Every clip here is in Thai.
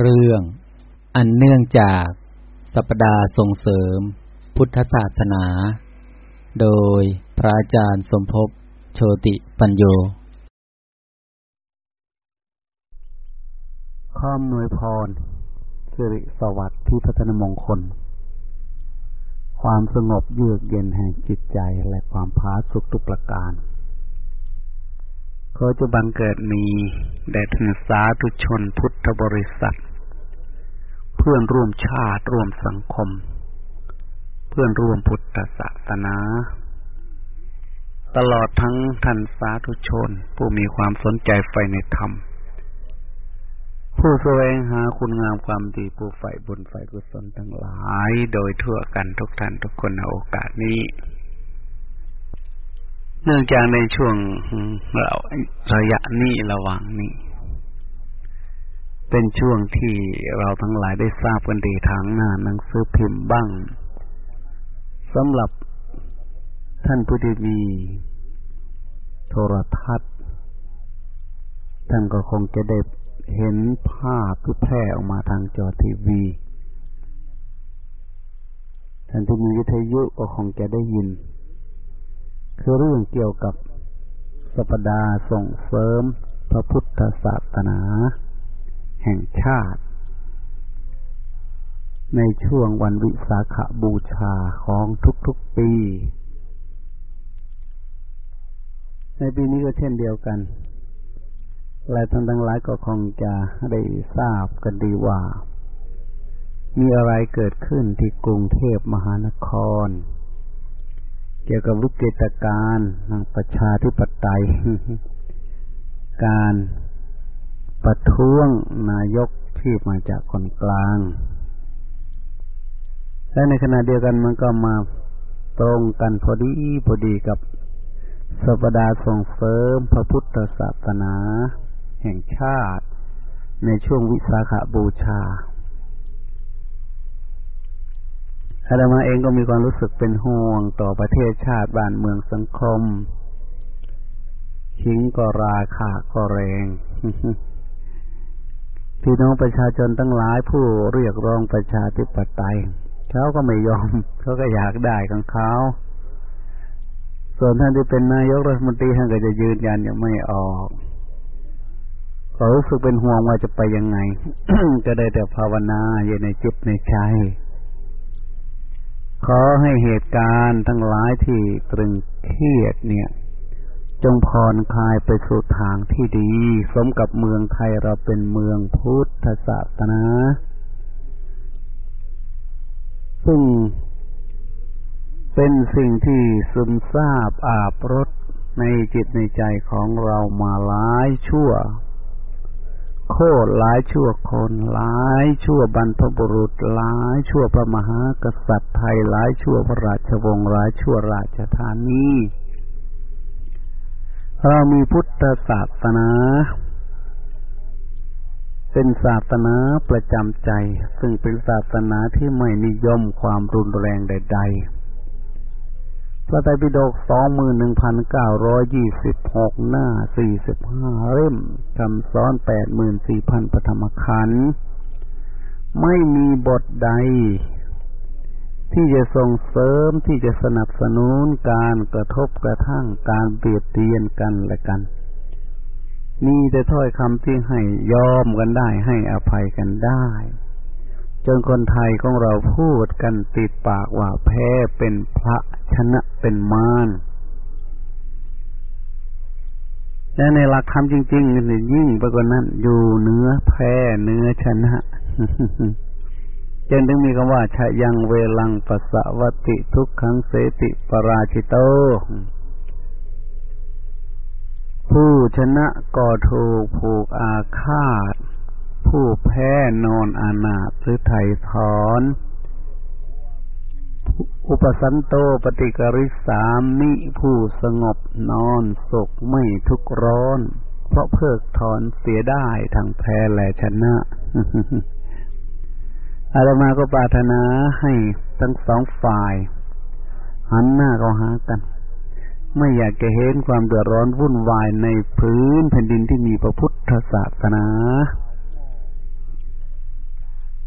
เรื่อง อันเนื่องจาก สัปดาห์ส่งเสริม พุทธศาสนา โดยพระอาจารย์สมภพโชติปัญโยข้อมนวยพรสิริสวัสดิ์ที่พัฒนมงคล ความสงบเยือกเย็นแห่งจิตใจและความพาสุขทุกประการ ขอจะบังเกิดมีแด่ท่านสาธุชนพุทธบริษัท เพื่อนร่วมชาติร่วมสังคม เพื่อนร่วมพุทธศาสนา ตลอดทั้งท่านสาธุชน ผู้มีความสนใจใฝ่ในธรรม ผู้แสวงหาคุณงามความดีผู้ใฝ่บุญใฝ่กุศลทั้งหลาย โดยทั่วกันทุกท่านทุกคนในโอกาสนี้ เนื่องจากในช่วงเราระยะนี้ระหว่างนี้ เป็นช่วงที่เราทั้งหลายได้ทราบกันดีทางหน้าหนังสือพิมพ์บ้างสำหรับท่านผู้ที่มีโทรทัศน์ ท่านก็คงจะได้เห็นภาพที่แพร่ออกมาทางจอทีวี ท่านที่มีวิทยุก็คงจะได้ยิน คือเรื่องเกี่ยวกับสัปดาห์ส่งเสริมพระพุทธศาสนา แห่งชาติ ในช่วงวันวิสาขบูชาของทุกๆปี ในปีนี้ก็เช่นเดียวกันหลายท่านทั้งหลายก็คงจะได้ทราบกันดีว่า มีอะไรเกิดขึ้นที่กรุงเทพมหานคร เกี่ยวกับวิกฤตการณ์ประชาธิปไตย การประท้วงนายกที่มาจากคนกลาง และในขณะเดียวกันมันก็มาตรงกันพอดีพอดีกับสัปดาห์ส่งเสริมพระพุทธศาสนา แห่งชาติ ในช่วงวิสาขาบูชา อาตมาเองก็มีความรู้สึกเป็นห่วงต่อประเทศชาติบ้านเมืองสังคมชิงก็ราคาก็แรง พี่น้องประชาชนตั้งหลายผู้เรียกร้องประชาธิปไตยเขาก็ไม่ยอมเขาก็อยากได้ของเขา ส่วนท่านที่เป็นนายกรัฐมนตรีท่านก็จะยืนยันยังไม่ออกก็รู้สึกเป็นห่วงว่าจะไปยังไง จะได้แต่ภาวนาอยู่ในจิตในใจ ขอให้เหตุการณ์ทั้งหลายที่ตรึงเครียดเนี่ย จงผ่อนคลายไปสู่ทางที่ดี สมกับเมืองไทยเราเป็นเมืองพุทธศาสนา ซึ่งเป็นสิ่งที่ซึมซาบอาบรถในจิตในใจของเรามาหลายชั่ว โคตรหลายชั่วคนหลายชั่วบรรพบุรุษหลายชั่วพระมหากษัตริย์ไทยหลายชั่วพระราชวงศ์หลายชั่วราชธานีเรามีพุทธศาสนา เป็นศาสนาประจำใจ ซึ่งเป็นศาสนาที่ไม่นิยมความรุนแรงใด ๆ พระไตรปิฎกสองหมื่นหนึ่งพันเก้าร้อยยี่สิบหกหน้าสี่สิบห้าเล่มคำสอนแปดหมื่นสี่พันปฐมขันธ์ไม่มีบทใด ที่จะส่งเสริมที่จะสนับสนุนการกระทบกระทั่งการเบียดเบียนกันและกัน มีแต่ถ้อยคำที่ให้ยอมกันได้ให้อภัยกันได้ จนคนไทยของเราพูดกันติดปากว่าแพ้เป็นพระชนะเป็นมารและในหลักธรรมจริงๆนี่ยิ่งไปกว่านั้นอยู่เนื้อแพ้เนื้อชนะจนถึงมีคำว่าชะยังเวลังปัสสวติทุกขังเสติปราชิโต ผู้ชนะก็ถูกผูกอาฆาต ผู้แพ้นอนอานาถหรือไถ่ถอน อุปสันโตปฏิกริสามิผู้สงบนอนสุขไม่ทุกร้อน เพราะเพิกถอนเสียได้ทั้งแพ้และชนะอาตมาก็ปรารถนาให้ทั้งสองฝ่าย หันหน้าเข้าหากัน ไม่อยากจะเห็นความเดือดร้อนวุ่นวายในพื้นแผ่นดินที่มีพระพุทธศาสนา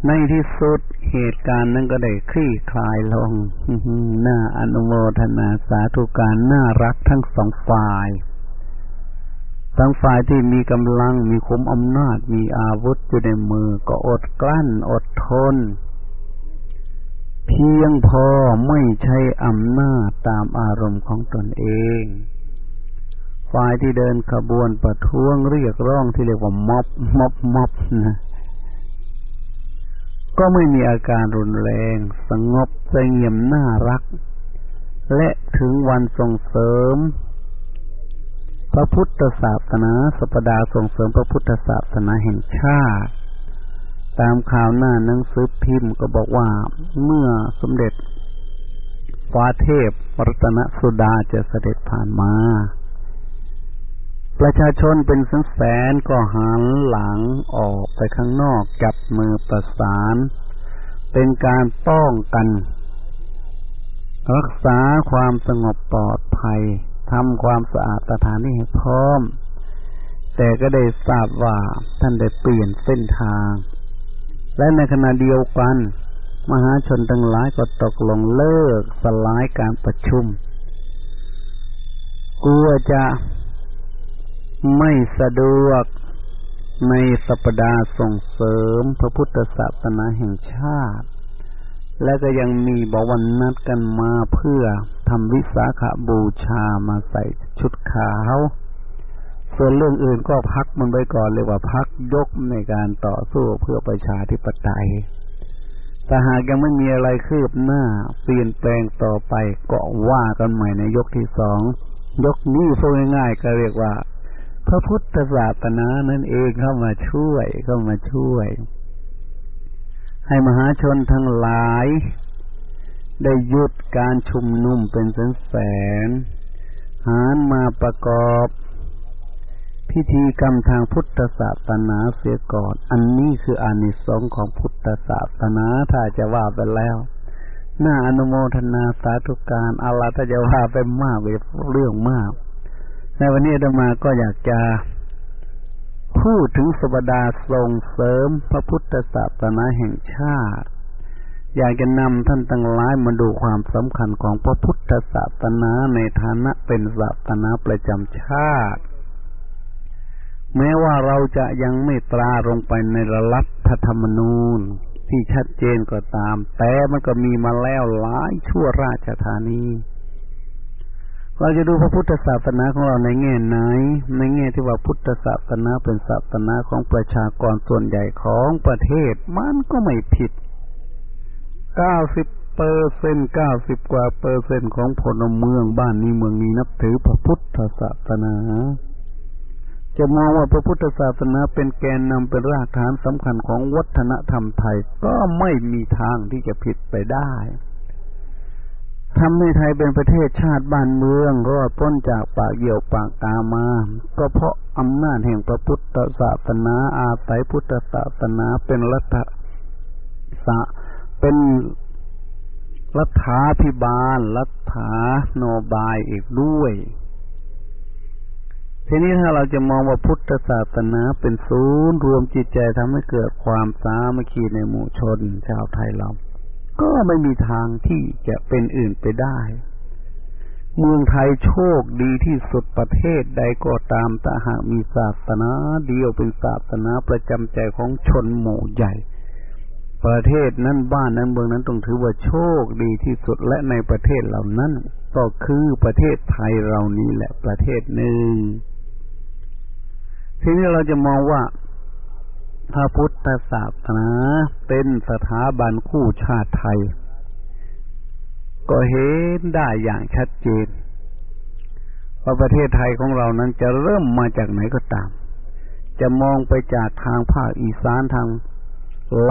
ในที่สุดเหตุการณ์นั้นก็ได้คลี่คลายลงน่าอนุโมทนาสาธุการน่ารักทั้งสองฝ่าย ทั้งฝ่ายที่มีกำลังมีคุมอำนาจมีอาวุธอยู่ในมือก็อดกลั้นอดทน เพียงพอไม่ใช่อำนาจตามอารมณ์ของตนเองฝ่ายที่เดินขบวนประท้วงเรียกร้องที่เรียกว่าม็อบม็อบม็อบนะ ก็ไม่มีอาการรุนแรง สงบเสงี่ยมน่ารัก และถึงวันส่งเสริม พระพุทธศาสนาสัปดาห์ส่งเสริมพระพุทธศาสนาแห่งชาติ ตามข่าวหน้าหนังสือพิมพ์ก็บอกว่าเมื่อสมเด็จฟ้าเทพรัตนสุดาจะเสด็จผ่านมา ประชาชนเป็นแสนแสนก็หันหลังออกไปข้างนอกจับมือประสาน เป็นการป้องกัน รักษาความสงบปลอดภัยทำความสะอาดสถานที่ให้พร้อม แต่ก็ได้ทราบว่าท่านได้เปลี่ยนเส้นทาง และในขณะเดียวกัน มหาชนทั้งหลายก็ตกลงเลิกสลายการประชุมกลัวจะ ไม่สะดวกในสัปดาห์ส่งเสริมพระพุทธศาสนาแห่งชาติ และก็ยังมีบวันนัดกันมาเพื่อทำวิสาขาบูชามาใส่ชุดขาว ส่วนเรื่องอื่นก็พักมันไปก่อนเลยว่าพักยกในการต่อสู้เพื่อประชาธิปไตยแต่หากยังไม่มีอะไรคืบหน้า เปลี่ยนแปลงต่อไปก็ว่ากันใหม่ในยกที่สอง ยกนี้พูดง่ายๆก็เรียกว่า พระพุทธศาสนานั่นเองเข้ามาช่วยเข้ามาช่วย ให้มหาชนทั้งหลาย ได้หยุดการชุมนุมเป็นแสนแสนหานมาประกอบ พิธีกรรมทางพุทธศาสนาเสียก่อน อันนี้คืออานิสงส์ของพุทธศาสนาถ้าจะว่าไปแล้วน่าอนุโมทนาสาธุการอาลาถ้าจะว่าไปมากเป็นเรื่องมาก ในวันนี้ธรรมาก็อยากจะพูดถึงสบดาส่งเสริมพระพุทธศาสนาแห่งชาติ อยากจะนำท่านตั้งหลายมาดูความสำคัญของพระพุทธศาสนาในฐานะเป็นศาสนาประจำชาติ แม้ว่าเราจะยังไม่ตราลงไปในรัฐธรรมนูญที่ชัดเจนก็ตาม แต่มันก็มีมาแล้วหลายชั่วราชธานี เราจะดูพระพุทธศาสนาของเราในแง่ไหน ในแง่ที่ว่าพุทธศาสนาเป็นศาสนาของประชากรส่วนใหญ่ของประเทศ มันก็ไม่ผิด เก้าสิบเปอร์เซ็นเก้าสิบกว่าเปอร์เซ็นต์ของพลเมืองบ้านนี้เมืองนี้นับถือพระพุทธศาสนา จะมองว่าพระพุทธศาสนาเป็นแกนนำเป็นรากฐานสำคัญของวัฒนธรรมไทย ก็ไม่มีทางที่จะผิดไปได้ ทำให้ไทยเป็นประเทศชาติบ้านเมืองรอดพ้นจากปากเหี่ยวปากตามา ก็เพราะอำนาจแห่งพระพุทธศาสนาอาศัยพุทธศาสนาเป็นรัฐสะเป็นรัฐาพิบาล รัฐาโนบายอีกด้วย ทีนี้ถ้าเราจะมองว่าพุทธศาสนาเป็นศูนย์รวมจิตใจทำให้เกิดความสามัคคีในหมู่ชนชาวไทยเรา ก็ไม่มีทางที่จะเป็นอื่นไปได้ เมืองไทยโชคดีที่สุดประเทศใดก็ตามแต่หากมีศาสนาเดียวเป็นศาสนาประจำใจของชนหมู่ใหญ่ ประเทศนั้นบ้านนั้นเมืองนั้นต้องถือว่าโชคดีที่สุดและในประเทศเหล่านั้น ก็คือประเทศไทยเรานี้แหละประเทศหนึ่งทีนี้เราจะมองว่า พระพุทธศาสนาเป็นสถาบันคู่ชาติไทย ก็เห็นได้อย่างชัดเจนว่าประเทศไทยของเรานั้นจะเริ่มมาจากไหนก็ตาม จะมองไปจากทางภาคอีสานทาง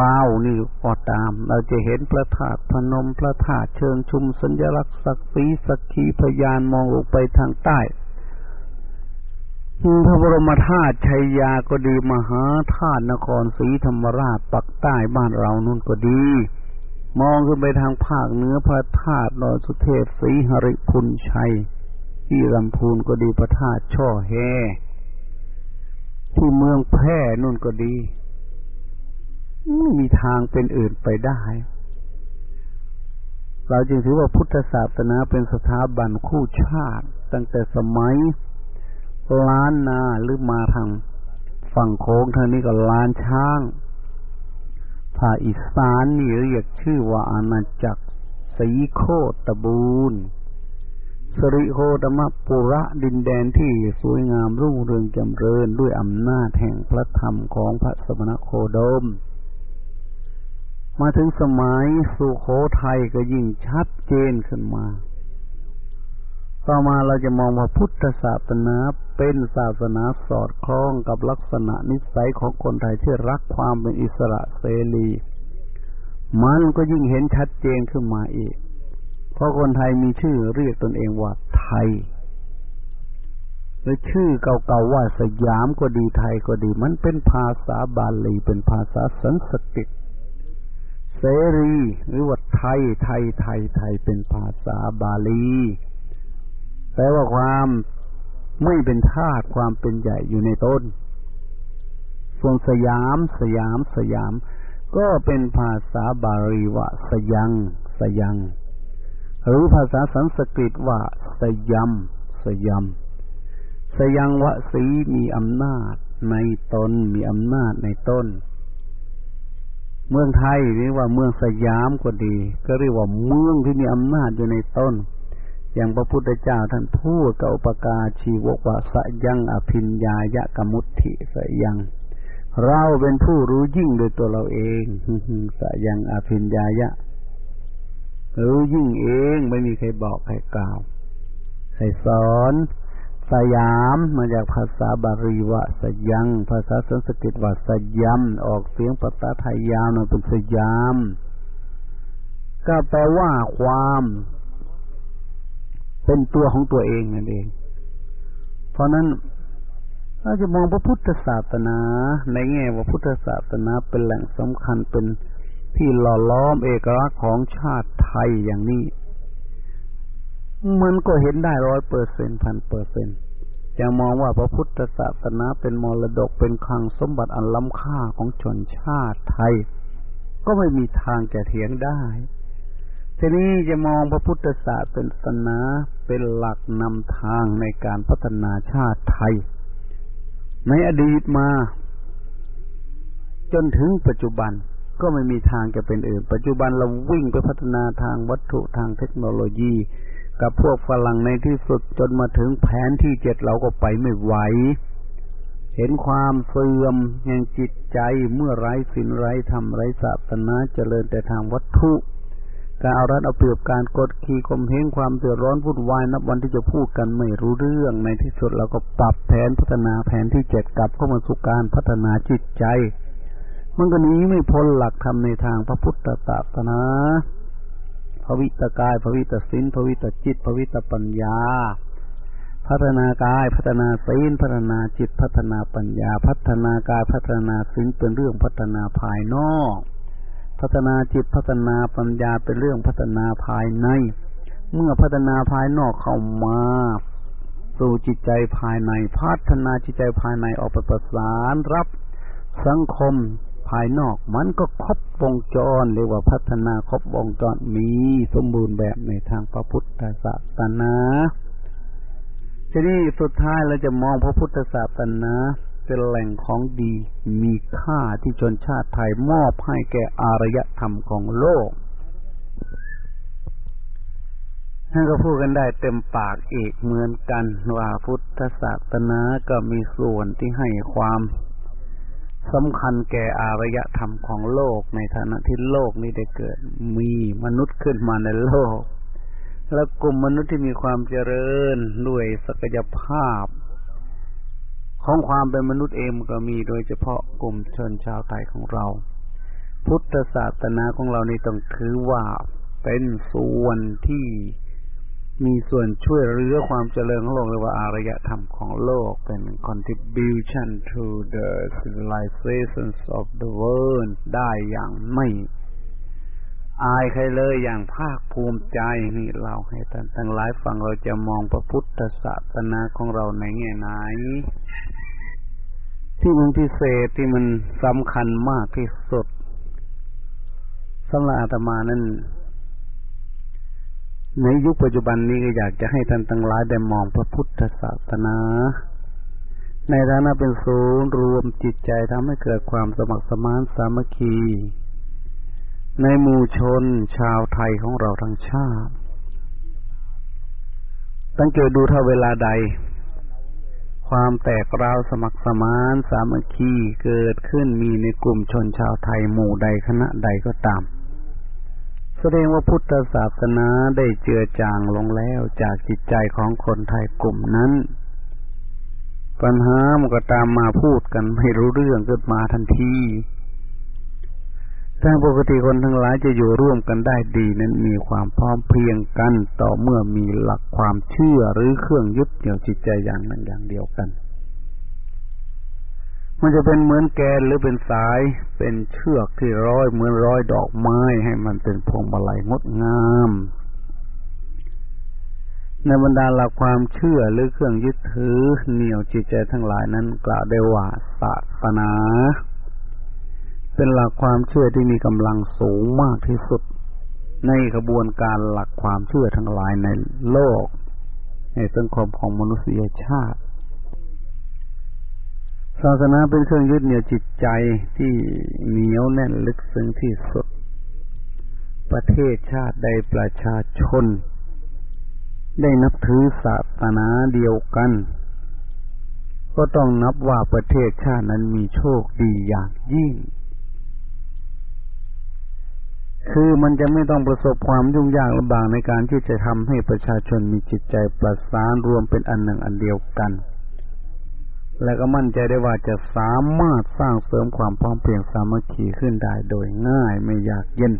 ลาวนี่ก็ตาม เราจะเห็นพระธาตุพนมพระธาตุเชิงชุมสัญลักษณ์ศักดิ์สักขีพยานมองลงไปทางใต้ พระบรมธาตุชัยยาก็ดีมหาธาตุนครศรีธรรมราชปักใต้บ้านเรานู่นก็ดี มองขึ้นไปทางภาคเหนือพระธาตุดอยสุเทพศรีหริพุนชัย ที่ลำพูนก็ดีพระธาตุช่อแฮที่เมืองแพร่นู่นก็ดีไม่มีทางเป็นอื่นไปได้ เราจึงถือว่าพุทธศาสนาเป็นสถาบันคู่ชาติ ตั้งแต่สมัย ล้านนาหรือมาทางฝั่งโค้งทางนี้ก็ล้านช้างภาคอีสานนี่เรียกชื่อว่าอาณาจักรสีโคตบูรณ์สริโคตมปุระดินแดนที่สวยงามรุ่งเรืองจำเริญด้วยอำนาจแห่งพระธรรมของพระสมณโคดม มาถึงสมัยสุโขทัยก็ยิ่งชัดเจนขึ้นมา ต่อมาเราจะมองว่าพุทธศาสนาเป็นศาสนาสอดคล้องกับลักษณะนิสัยของคนไทยที่รักความเป็นอิสระเสรี มันก็ยิ่งเห็นชัดเจนขึ้นมาอีก เพราะคนไทยมีชื่อเรียกตนเองว่าไทยหรือชื่อเก่าๆว่าสยามก็ดีไทยก็ดี มันเป็นภาษาบาลีเป็นภาษาสันสกฤตเสรี หรือว่าไทยไทยไทยไทยเป็นภาษาบาลี แปลว่าความไม่เป็นธาตุความเป็นใหญ่อยู่ในต้น ส่วนสยาม สยาม สยาม ก็เป็นภาษาบาลีว่าสยัง สยัง หรือภาษาสันสกฤตว่าสยามสยามสยังวสีมีอำนาจในตนมีอำนาจในต้น เมืองไทยเรียกว่าเมืองสยามก็ดี ก็เรียกว่าเมืองที่มีอำนาจอยู่ในต้น อย่างพระพุทธเจ้าท่านพูดกับอุปกาชีวกว่าสยังอภินญายะกมุติสยัง เราเป็นผู้รู้ยิ่งโดยตัวเราเองสยังอภินญายะ รู้ยิ่งเองไม่มีใครบอกใครกล่าว ใครสอน สยามมาจากภาษาบาลีว่าสยัง ภาษาสันสกฤตว่าสยัมออกเสียงภาษาไทยยาวมาเป็นสยาม ก็แปลว่าความ เป็นตัวของตัวเองนั่นเอง เพราะนั้นเราจะมองพระพุทธศาสนา ในแง่ว่าพุทธศาสนาเป็นแหล่งสำคัญเป็นที่หล่อล้อมเอกลักษณ์ของชาติไทยอย่างนี้ มันก็เห็นได้ร้อยเปอร์เซ็นพันเปอร์เซ็นจะมองว่าพระพุทธศาสนาเป็นมรดกเป็นคลังสมบัติอันล้ำค่าของชนชาติไทย ก็ไม่มีทางจะเถียงได้ ทีนี้จะมองพระพุทธศาสนาเป็นหลักนำทางในการพัฒนาชาติไทย ในอดีตมา จนถึงปัจจุบันก็ไม่มีทางจะเป็นอื่น ปัจจุบันเราวิ่งไปพัฒนาทางวัตถุทางเทคโนโลยี กับพวกฝรั่งในที่สุดจนมาถึงแผนที่เจ็ดเราก็ไปไม่ไหว เห็นความเสื่อมแห่งจิตใจเมื่อไร้ศีลไร้ธรรมไร้ศาสนาเจริญแต่ทางวัตถุ การเอารัดเอาเปรียบการกดขี่ข่มเหงความเดือดร้อนวุ่นวายนับวันที่จะพูดกันไม่รู้เรื่องในที่สุดเราก็ปรับแผนพัฒนาแผนที่เจ็ดกลับเข้ามาสู่การพัฒนาจิตใจ มันก็นี้ไม่พ้นหลักธรรมในทางพระพุทธศาสนาภวิตกายภวิตสินภวิตจิตภวิตปัญญา พัฒนากายพัฒนาศีลพัฒนาจิตพัฒนาปัญญา พัฒนากายพัฒนาศีลเป็นเรื่องพัฒนาภายนอก พัฒนาจิตพัฒนาปัญญาเป็นเรื่องพัฒนาภายใน เมื่อพัฒนาภายนอกเข้ามาสู่จิตใจภายใน พัฒนาจิตใจภายในออกไปประสานรับสังคมภายนอกมันก็ครบวงจรเรียกว่าพัฒนาครบวงจรมีสมบูรณ์แบบในทางพระพุทธศาสนาทีนี้สุดท้ายเราจะมองพระพุทธศาสนา เป็นแหล่งของดีมีค่าที่ชนชาติไทยมอบให้แก่อารยธรรมของโลกท่านก็พูดกันได้เต็มปากอีกเหมือนกันว่าพุทธศาสนาก็มีส่วนที่ให้ความสำคัญแก่อารยธรรมของโลกในฐานะที่โลกนี้ได้เกิด มีมนุษย์ขึ้นมาในโลก และกลุ่มมนุษย์ที่มีความเจริญด้วยศักยภาพ ของความเป็นมนุษย์เองก็มีโดยเฉพาะกลุ่มชนชาวไทยของเรา พุทธศาสนาของเราในต้องถือว่าเป็นส่วนที่มีส่วนช่วยเรือความเจริญของโลกเรียกว่าอารยธรรมของโลกเป็น contribution to the civilizations of the world ได้อย่างไม่อายใครเลยอย่างภาคภูมิใจนี่เราให้ท่านทั้งหลายฟังเราจะมองพระพุทธศาสนาของเราในแง่ไหน ที่มันพิเศษที่มันสำคัญมากที่สุดสำหรับอาตมานั้นในยุคปัจจุบันนี้ก็อยากจะให้ท่านทั้งหลายได้มองพระพุทธศาสนา ในฐานะเป็นศูนย์รวมจิตใจทำให้เกิดความสมัครสมานสามัคคี ในหมู่ชนชาวไทยของเราทั้งชาติสังเกตดูถ้าเวลาใด ความแตกราวสมัครสมานสามัคคีเกิดขึ้นมีในกลุ่มชนชาวไทยหมู่ใดคณะใดก็ตาม แสดงว่าพุทธศาสนาได้เจือจางลงแล้วจากจิตใจของคนไทยกลุ่มนั้น ปัญหามันก็ตามมาพูดกันไม่รู้เรื่องเกิดมาทันที แต่ปกติคนทั้งหลายจะอยู่ร่วมกันได้ดี นั้นมีความพร้อมเพียงกันต่อเมื่อมีหลักความเชื่อหรือเครื่องยึดเหนี่ยวจิตใจอย่างนั้นอย่างเดียวกัน มันจะเป็นเหมือนแกนหรือเป็นสายเป็นเชือกที่ร้อยเหมือนร้อยดอกไม้ให้มันเป็นพวงมาลัยงดงามในบรรดาหลักความเชื่อหรือเครื่องยึดถือเหนี่ยวจิตใจทั้งหลายนั้นกล่าวได้ว่าศาสนา เป็นหลักความเชื่อที่มีกำลังสูงมากที่สุด ในกระบวนการหลักความเชื่อทั้งหลายในโลก ในสังคมของมนุษยชาติศาสนาเป็นเครื่องยึดเหนี่ยวจิตใจที่เหนียวแน่นลึกซึ้งที่สุด ประเทศชาติใดประชาชน ได้นับถือศาสนาเดียวกัน ก็ต้องนับว่าประเทศชาตินั้นมีโชคดีอย่างยิ่ง คือมันจะไม่ต้องประสบความยุ่งยากลำบากในการที่จะทำให้ประชาชนมีจิตใจประสานรวมเป็นอันหนึ่งอันเดียวกัน และก็มั่นใจได้ว่าจะสามารถสร้างเสริมความพร้อมเพรียงสามัคคีขึ้นได้โดยง่ายไม่ยากเย็น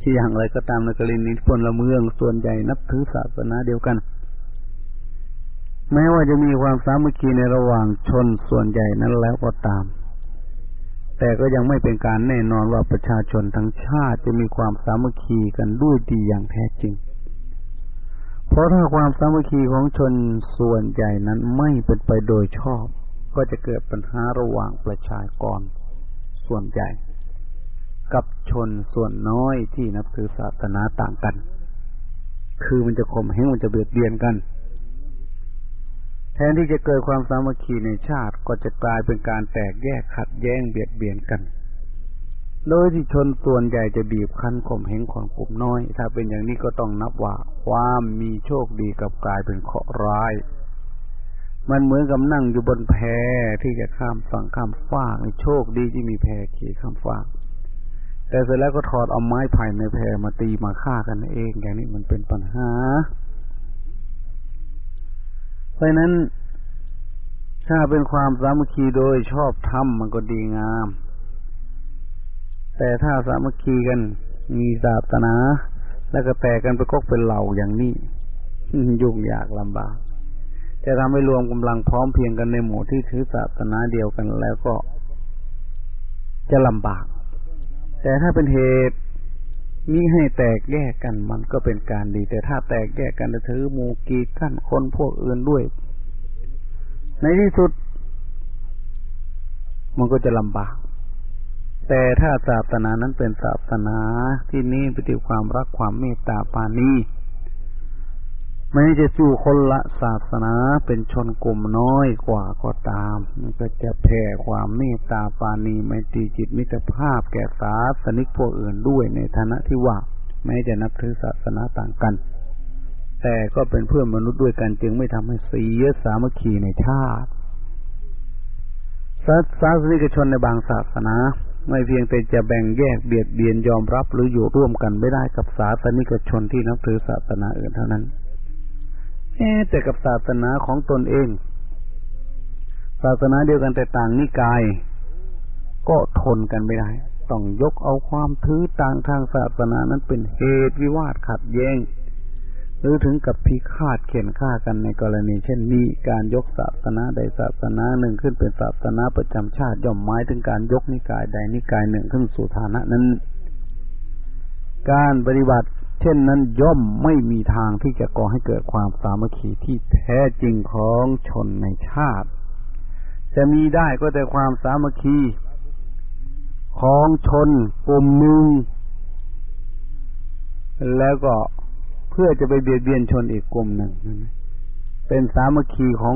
ที่อย่างไรก็ตามในกรณีพลเมืองส่วนใหญ่นับถือศาสนาเดียวกัน แม้ว่าจะมีความสามัคคีในระหว่างชนส่วนใหญ่นั้นแล้วก็ตาม แต่ก็ยังไม่เป็นการแน่นอนว่าประชาชนทั้งชาติจะมีความสามัคคีกันด้วยดีอย่างแท้จริง เพราะถ้าความสามัคคีของชนส่วนใหญ่นั้นไม่เป็นไปโดยชอบ ก็จะเกิดปัญหาระหว่างประชากร ส่วนใหญ่ กับชนส่วนน้อยที่นับถือศาสนาต่างกัน คือมันจะข่มเหงมันจะเบียดเบียนกัน แทนที่จะเกิดความสามัคคีในชาติก็จะกลายเป็นการแตกแยกขัดแย้งเบียดเบียนกัน โดยที่ชนส่วนใหญ่จะบีบคั้นข่มเหงของกลุ่มน้อย ถ้าเป็นอย่างนี้ก็ต้องนับว่า ความมีโชคดีกับกลายเป็นเคราะห์ร้าย มันเหมือนกับนั่งอยู่บนแพที่จะข้ามฝั่งข้ามฟากโชคดีที่มีแพขี่ข้ามฟากแต่เสร็จแล้วก็ถอดเอาไม้ไผ่ในแพมาตีมาฆ่ากันเอง อย่างนี้มันเป็นปัญหา เพราะนั้น ถ้าเป็นความสามัคคีโดยชอบทำมันก็ดีงาม แต่ถ้าสามัคคีกันมีศาสนา แล้วก็แตกกันไปกกเป็นเหล่าอย่างนี้ยุ่งยากลำบากจะทำให้รวมกำลังพร้อมเพียงกันในหมู่ที่ถือศาสนาเดียวกันแล้วก็จะลำบาก แต่ถ้าเป็นเหตุ มิให้แตกแยกกันมันก็เป็นการดี แต่ถ้าแตกแยกกันจะถือมูกีกั้นคนพวกอื่นด้วย ในที่สุด มันก็จะลำบาก แต่ถ้าศาสนานั้นเป็นศาสนาที่นี้ปฏิความรักความเมตตาปานี ไม่จะจู่คนละศาสนาเป็นชนกลุ่มน้อยกว่าก็ตาม มันก็จะแผ่ความเมตตาปานีไม่ตีจิตมิตรภาพแก่สาสนิกพวกอื่นด้วยในฐานะที่ว่า แม้จะนับถือศาสนาต่างกัน แต่ก็เป็นเพื่อนมนุษย์ด้วยกันจึงไม่ทำให้เสียสามัคคีในชาติศาสนิกชนในบางศาสนา ไม่เพียงแต่จะแบ่งแยกเบียดเบียนยอมรับหรืออยู่ร่วมกันไม่ได้กับศาสนิกชนที่นับถือศาสนาอื่นเท่านั้น แม้แต่กับศาสนาของตนเอง ศาสนาเดียวกันแต่ต่างนิกาย ก็ทนกันไม่ได้ ต้องยกเอาความถือต่างทางศาสนานั้นเป็นเหตุวิวาทขัดแย้งหรือถึงกับพิฆาตเข็นฆ่ากันในกรณี เช่นนี้การยกศาสนาใดศาสนาหนึ่งขึ้นเป็นศาสนาประจำชาติย่อมหมายถึงการยกนิกายใดนิกายหนึ่งขึ้นสู่ฐานะนั้น การปฏิบัติ เช่นนั้นย่อมไม่มีทางที่จะก่อให้เกิดความสามัคคีที่แท้จริงของชนในชาติ จะมีได้ก็แต่ความสามัคคีของชนกลุ่มหนึ่งแล้วก็เพื่อจะไปเบียดเบียนชนอีกกลุ่มหนึ่งเป็นสามัคคีของ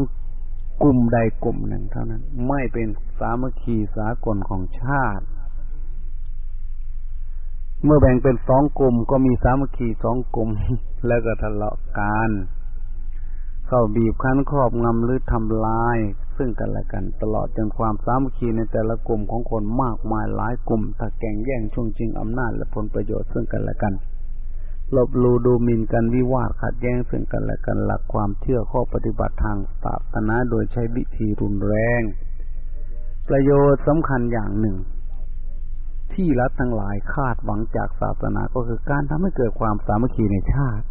กลุ่มใดกลุ่มหนึ่งเท่านั้น ไม่เป็นสามัคคีสากลของชาติ เมื่อแบ่งเป็นสองกลุ่มก็มีสามัคคีสองกลุ่ม แล้วก็ทะเลาะกันเข้าบีบคั้นครอบงำหรือทำลาย ซึ่งกันและกัน ตลอดจนความสามัคคีในแต่ละกลุ่มของคนมากมายหลายกลุ่มตะแก่งแย่งช่วงจริงอำนาจและผลประโยชน์ซึ่งกันและกันลบลูดูมินกันวิวาทขัดแย้งซึ่งกันและกันหลักความเชื่อข้อปฏิบัติทางศาสนาโดยใช้วิธีรุนแรง ประโยชน์สำคัญอย่างหนึ่ง ที่รัฐทั้งหลายคาดหวังจากศาสนาก็คือการทำให้เกิดความสามัคคีในชาติ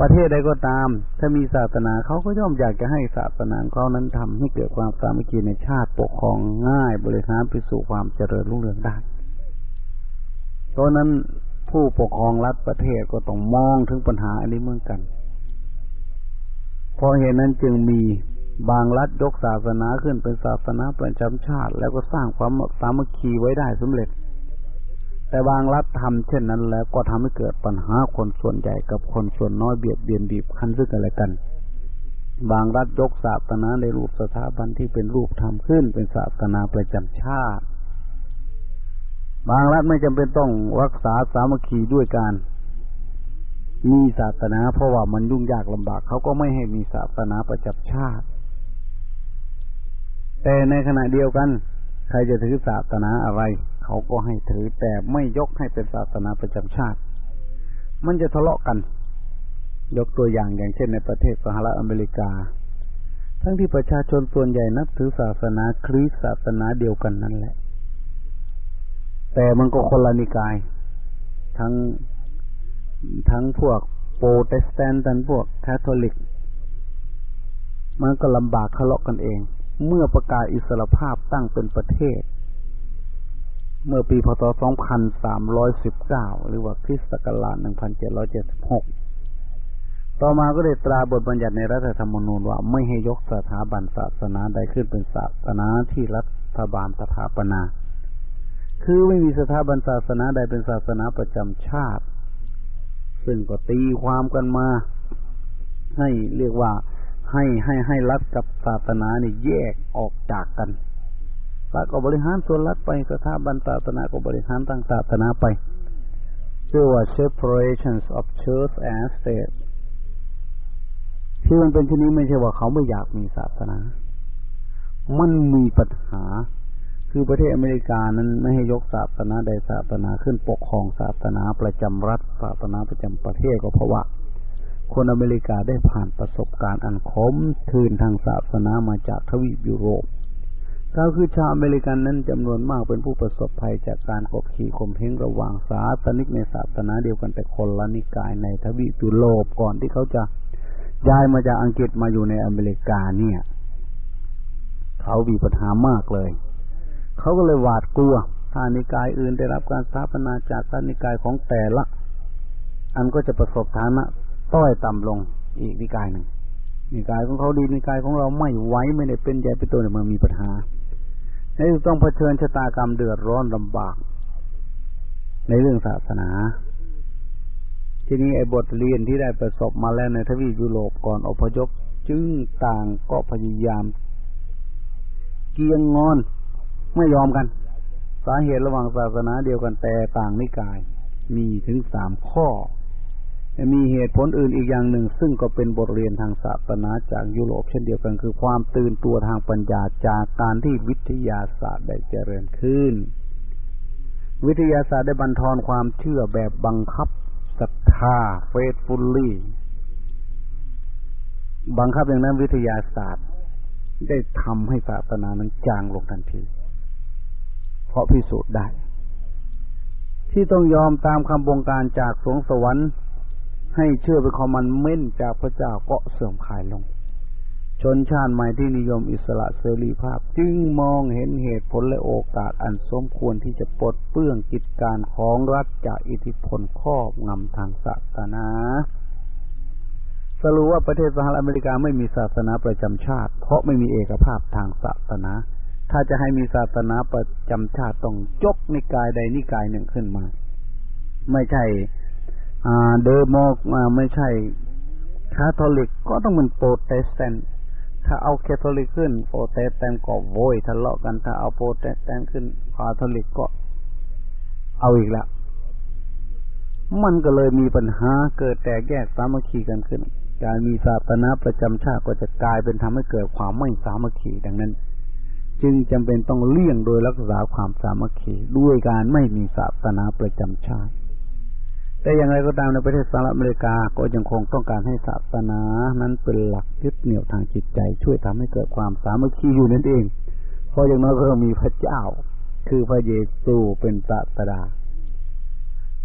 ประเทศใดก็ตาม ถ้ามีศาสนาเขาก็ย่อมอยากจะให้ศาสนาเขานั้นทำให้เกิดความสามัคคีในชาติปกครองง่ายบริหารไปสู่ความเจริญรุ่งเรืองได้เพราะนั้นผู้ปกครองรัฐประเทศก็ต้องมองถึงปัญหาอันนี้เหมือนกันเพราะเหตุนั้นจึงมี บางรัฐยกศาสนาขึ้นเป็นศาสนาประจำชาติ แล้วก็สร้างความสามัคคีไว้ได้สำเร็จ แต่บางรัฐทำเช่นนั้นแล้วก็ทำให้เกิดปัญหาคนส่วนใหญ่กับคนส่วนน้อยเบียดเบียนบีบคั้นซึ่งกันและกัน บางรัฐยกศาสนาในรูปสถาบันที่เป็นรูปทำขึ้น เป็นศาสนาประจำชาติ บางรัฐไม่จำเป็นต้องรักษาสามัคคีด้วยการมีศาสนาเพราะว่ามันยุ่งยากลำบากเขาก็ไม่ให้มีศาสนาประจำชาติ แต่ในขณะเดียวกัน ใครจะถือศาสนาอะไร เขาก็ให้ถือแต่ไม่ยกให้เป็นศาสนาประจำชาติ มันจะทะเลาะกัน ยกตัวอย่างอย่างเช่นในประเทศสหรัฐอเมริกา ทั้งที่ประชาชนส่วนใหญ่นับถือศาสนาคริสต์ศาสนาเดียวกันนั่นแหละ แต่มันก็คนละนิกาย ทั้งทั้งพวกโปรเตสแตนต์ทั้งพวกคาทอลิก มันก็ลำบากทะเลาะกันเอง เมื่อประกาศอิสรภาพตั้งเป็นประเทศ เมื่อปีพศ 2319 หรือว่าคริสต์ศักราช 1776 ต่อมาก็ได้ตราบทบัญญัติในรัฐธรรมนูญว่าไม่ให้ยกสถาบันศาสนาใดขึ้นเป็นศาสนาที่รัฐบาลสถาปนา คือไม่มีสถาบันศาสนาใดเป็นศาสนาประจำชาติ ซึ่งก็ตีความกันมา ให้เรียกว่า ให้ให้ให้รัฐกับศาสนานี่แยกออกจากกันรัฐก็บริหารส่วนรัฐไปสถาบันศาสนาก็บริหารตั้งศาสนาไปชื่อว่า separations of church and state ที่มันเป็นชนี้ไม่ใช่ว่าเขาไม่อยากมีศาสนา มันมีปัญหา คือประเทศอเมริกานั้นไม่ให้ยกศาสนาใดศาสนาขึ้นปกครองศาสนาประจำรัฐศาสนาประจำประเทศก็เพราะว่า คนอเมริกาได้ผ่านประสบการณ์อันคมทื่นทางศาสนามาจากทวีปยุโรปก็คือชาวอเมริกันนั้นจำนวนมากเป็นผู้ประสบภัยจากการกดขี่ข่มเหงระหว่างศาสนิกในศาสนาเดียวกันแต่คนละนิกายในทวีปยุโรปก่อนที่เขาจะย้ายมาจากอังกฤษมาอยู่ในอเมริกาเนี่ย เขามีปัญหามากเลย เขาก็เลยหวาดกลัวถ้านิกายอื่นได้รับการสถาปนาจากท่านิกายของแต่ละ อันก็จะประสบฐานะ ต้อยต่ำลงอีกนิกายหนึ่งนิกายของเขาดีนิกายของเราไม่ไหวไม่ได้เป็นใหญ่เป็นตัวเนี่ยมันมีปัญหาในต้องเผชิญชะตากรรมเดือดร้อนลำบาก ในเรื่องศาสนา ทีนี้ไอ้บทเรียนที่ได้ประสบมาแล้วในทวีปยุโรปก่อนอพยพจึงต่างก็พยายาม เกียงงอนไม่ยอมกัน สาเหตุระหว่างศาสนาเดียวกันแต่ต่างนิกาย มีถึงสามข้อ มีเหตุผลอื่นอีกอย่างหนึ่ง ซึ่งก็เป็นบทเรียนทางศาสนาจากยุโรปเช่นเดียวกันคือความตื่นตัวทางปัญญาจากการที่วิทยาศาสตร์ได้เจริญขึ้น วิทยาศาสตร์ได้บันทอนความเชื่อแบบบังคับศรัทธาเฟสฟุลลี่บังคับอย่างนั้นวิทยาศาสตร์ ได้ทำให้ศาสนานั้นจางลงทันที เพราะพิสูจน์ได้ ที่ต้องยอมตามคำบงการจากสวงสวรรค์ ให้เชื่อเป็นคอมันเม่นจากพระเจ้าก็เสื่อมคลายลง ชนชาติใหม่ที่นิยมอิสระเสรีภาพ จึงมองเห็นเหตุผลและโอกาสอันสมควรที่จะปลดเปลื้องกิจการของรัฐจากอิทธิพลครอบงำทางศาสนาสรุปว่าประเทศสหรัฐอเมริกาไม่มีศาสนาประจำชาติ เพราะไม่มีเอกภาพทางศาสนา ถ้าจะให้มีศาสนาประจำชาติต้องยกนิกายใดนิกายหนึ่งขึ้นมา ไม่ใช่ เดโมอ่าไม่ใช่คาทอลิกก็ต้องเป็นโปรเตสแตนต์ถ้าเอาแคทอลิกขึ้นโปรเตสแตนต์ก็โวยทะเลาะกันถ้าเอาโปรเตสแตนต์ขึ้นคาทอลิกก็เอาอีกละมันก็เลยมีปัญหาเกิดแตกแยกสามัคคีกันขึ้น การมีศาสนาประจำชาติก็จะกลายเป็นทำให้เกิดความไม่สามัคคีดังนั้น จึงจำเป็นต้องเลี่ยงโดยรักษาความสามัคคีด้วยการไม่มีศาสนาประจำชาติ แต่อย่างไรก็ตามในประเทศสหรัฐอเมริกาก็ยังคงต้องการให้ศาสนานั้นเป็นหลักยึดเหนี่ยวทางจิตใจ ช่วยทำให้เกิดความสามัคคีอยู่นั่นเอง เพราะอย่างน้อยก็มีพระเจ้า คือพระเยซูเป็นศาสดา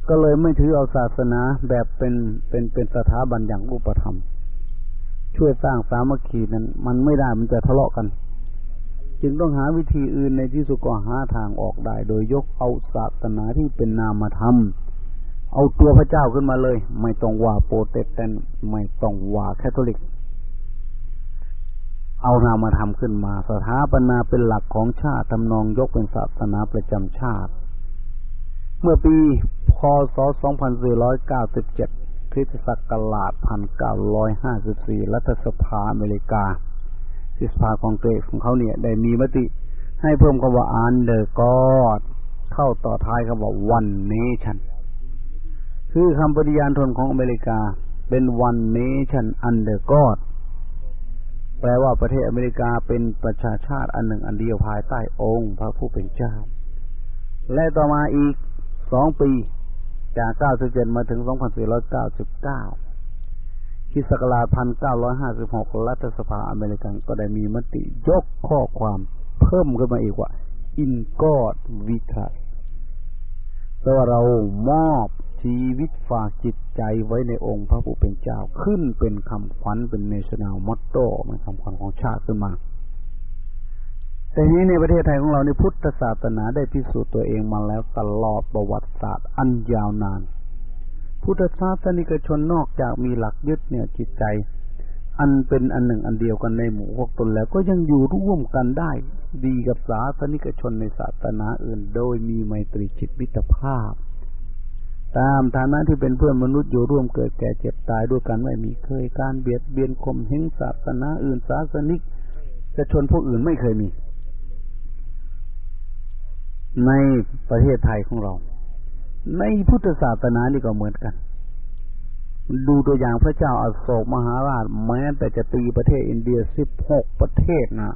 ก็เลยไม่ถือเอาศาสนาแบบเป็นเป็นเป็นสถาบันอย่างรูปธรรม ช่วยสร้างสามัคคีนั้น มันไม่ได้มันจะทะเลาะกัน จึงต้องหาวิธีอื่นในที่สุดก็หาทางออกได้ โดยยกเอาศาสนาที่เป็นนามธรรม เอาตัวพระเจ้าขึ้นมาเลย ไม่ต้องว่าโปรเตสแตนต์ไม่ต้องว่าแคทอลิก เอานามธรรมขึ้นมา สถาปนาเป็นหลักของชาติทำนองยกเป็นศาสนาประจำชาติ เมื่อปีพศ 2497 คริสตศักราช 1954 รัฐสภาอเมริกาสิสภาของเกรสของเขาเนี่ย ได้มีมติให้เพิ่มคำว่า under God เข้าต่อท้ายคำว่า one nation คือคำปฏิญาณตนของอเมริกาเป็น one nation under God แปลว่าประเทศอเมริกาเป็นประชาชาติอันหนึ่งอันเดียวภายใต้องค์พระผู้เป็นเจ้า และต่อมาอีกสองปี จากเก้าสิบเจ็ดมาถึงสองพันสี่ร้อยเก้าสิบเก้าคิดศักราชพันเก้าร้อยห้าสิบหกรัฐสภาอเมริกันก็ได้มีมติยกข้อความเพิ่มขึ้นมาอีกว่า in God we trust แปลว่าเรามอบ ชีวิตฝากจิตใจไว้ในองค์พระผู้เป็นเจ้าขึ้นเป็นคำขวัญเป็น national motto เป็นคำขวัญของชาติขึ้นมา แต่นี้ในประเทศไทยของเราในพุทธศาสนาได้พิสูจน์ตัวเองมาแล้วตลอดประวัติศาสตร์อันยาวนาน พุทธศาสนิกชนนอกจากมีหลักยึดเนี่ยจิตใจ อันเป็นอันหนึ่งอันเดียวกันในหมู่พวกตนแล้วก็ยังอยู่ร่วมกันได้ ดีกับศาสนิกชนในศาสนาอื่น โดยมีไมตรีจิตมิตภาพ ตามฐานะที่เป็นเพื่อนมนุษย์อยู่ร่วมเกิดแก่เจ็บตายด้วยกันไม่มีเคยการเบียดเบียนข่มเหงศาสนาอื่นศาสนิกชนพวกอื่นไม่เคยมี ในประเทศไทยของเรา ในพุทธศาสนานี่ก็เหมือนกัน ดูตัวอย่างพระเจ้าอาโศกมหาราชแม้แต่จะตีประเทศอินเดียสิบหกประเทศนะ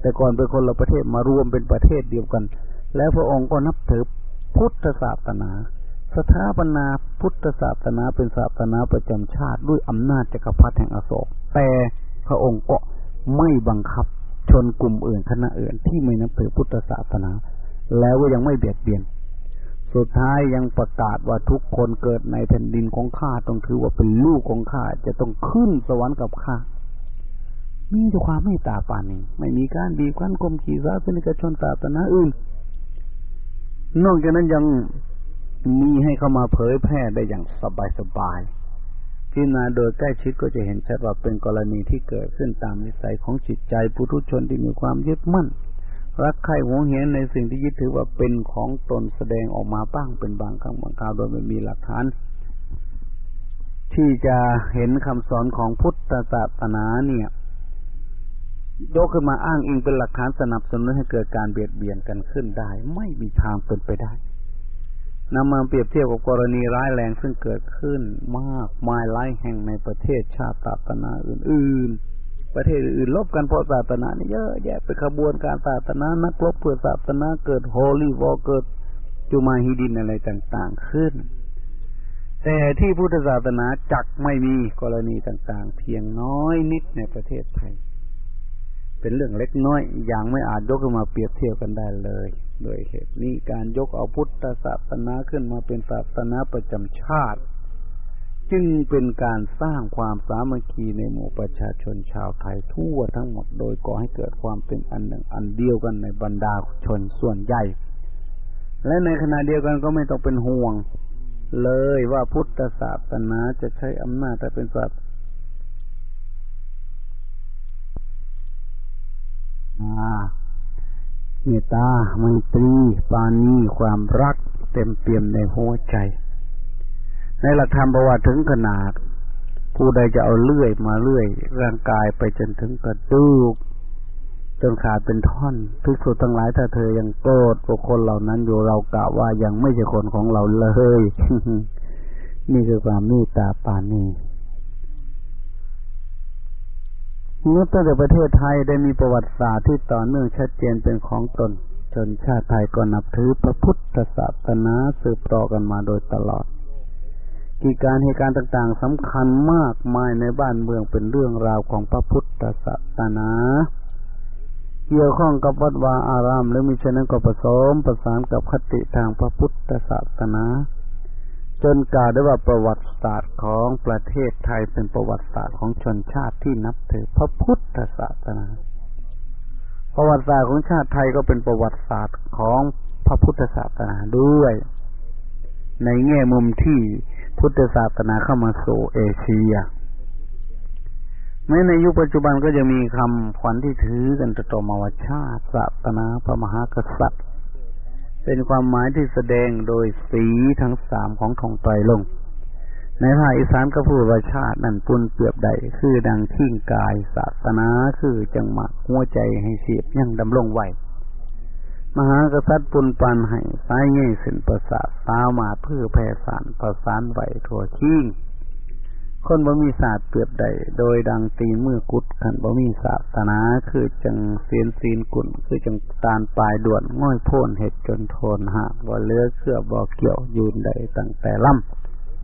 แต่ก่อนเป็นคนละประเทศมารวมเป็นประเทศเดียวกัน แล้วพระองค์ก็นับถือพุทธศาสนา สถาปนาพุทธศาสนาเป็นศาสนาประจำชาติด้วยอำนาจจักรพรรดิแห่งอโศก แต่พระองค์ก็ไม่บังคับชนกลุ่มอื่นคณะอื่นที่ไม่นับถือพุทธศาสนา แล้วก็ยังไม่เบียดเบียน สุดท้ายยังประกาศว่าทุกคนเกิดในแผ่นดินของข้าต้องถือว่าเป็นลูกของข้าจะต้องขึ้นสวรรค์กับข้ามีแต่ความไม่ตาปานี้ไม่มีการดีกั้นกรมขีศาสนิกชนศาสนาอื่น นอกจากนั้นยัง มีให้เข้ามาเผยแพร่ได้อย่างสบายๆพิจารณาโดยใกล้ชิดก็จะเห็นชัดว่าเป็นกรณีที่เกิดขึ้นตามนิสัยของจิตใจปุถุชนที่มีความยึดมั่น รักใคร่หวงเห็นในสิ่งที่ยึดถือว่าเป็นของตนแสดงออกมาบ้างเป็นบางครั้งบางคราวโดยไม่มีหลักฐานที่จะเห็นคำสอนของพุทธศาสนาเนี่ย ยกขึ้นมาอ้างอิงเป็นหลักฐานสนับสนุนให้เกิดการเบียดเบียนกันขึ้นได้ ไม่มีทางเป็นไปได้ นำมาเปรียบเทียบกับกรณีร้ายแรงซึ่งเกิดขึ้นมากมายหลายแห่งในประเทศชาติศาสนาอื่น ๆ ประเทศอื่นลบกันเพราะศาสนานี่เยอะแยะไปขบวนการศาสนานักรบเพื่อศาสนาเกิดโฮลีวอเกิดจุมาฮิดินอะไรต่างๆขึ้น แต่ที่พุทธศาสนาจักไม่มีกรณีต่างๆ เพียงน้อยนิดในประเทศไทย เป็นเรื่องเล็กน้อยอย่างไม่อาจยกขึ้นมาเปรียบเทียบกันได้เลย โดยเหตุนี้การยกเอาพุทธศาสนาขึ้นมาเป็นศาสนาประจำชาติ จึงเป็นการสร้างความสามัคคีในหมู่ประชาชนชาวไทยทั่วทั้งหมดโดยก่อให้เกิดความเป็นอันหนึ่งอันเดียวกันในบรรดาชนส่วนใหญ่ และในขณะเดียวกันก็ไม่ต้องเป็นห่วงเลยว่าพุทธศาสนาจะใช้อำนาจแต่เป็นศาส เมตตาไมตรีปานีความรัก เต็มเปี่ยมในหัวใจ ในหลักธรรมบอกว่าถึงขนาด ผู้ใดจะเอาเลื่อยมาเลื่อย ร่างกายไปจนถึงกระดูกจนขาดเป็นท่อนทุกสุดทั้งหลายถ้าเธอยังโกรธบุคคลเหล่านั้นอยู่เรากล่าวว่ายังไม่ใช่คนของเราเลย นี่คือความเมตตาปานี เมื่อตั้งแต่ประเทศไทยได้มีประวัติศาสตร์ที่ต่อเนื่องชัดเจนเป็นของตน จนชาติไทยก็นับถือพระพุทธศาสนาสืบต่อกันมาโดยตลอดกิจการเหตุการณ์ต่างๆสำคัญมากมายในบ้านเมืองเป็นเรื่องราวของพระพุทธศาสนา เกี่ยวข้องกับวัดวาอาราม หรือมิฉะนั้นก็ผสมประสานกับคติทางพระพุทธศาสนา จนกล่าวได้ว่าประวัติศาสตร์ของประเทศไทยเป็นประวัติศาสตร์ของชนชาติที่นับถือพระพุทธศาสนา ประวัติศาสตร์ของชาติไทยก็เป็นประวัติศาสตร์ของพระพุทธศาสนาด้วย ในแง่มุมที่พุทธศาสนาเข้ามาสู่เอเชียแม้ในยุคปัจจุบันก็จะมีคำขวัญที่ถือกันต่อมาว่าชาติศาสนาพระมหากษัตริย์ เป็นความหมายที่แสดงโดยสีทั้งสามของทองไตรลง ในภาคอีสานก็พูดว่าชาตินั่นปุนเปรียบใด คือดังทิ้งกายศาสนาคือจังหมักหัวใจให้เสียบยังดำรงไหวมหากษัตริย์ปุนปันให้สายเง่ยสินประสาทสามาเพื่อแผ่สารประสานไหวทั่วทิ้ง คนบ่มีศาสตร์เปรียบใด โดยดังตีมือกุดขันบ่มีศาสนาคือจังเสียนซีนกุ่นคือจังตาลปลายด่วนง่อยโพ่นเห็ดจนทนหากบ่เลือเสื่อบ่เกี่ยวยืนใดตั้งแต่ล่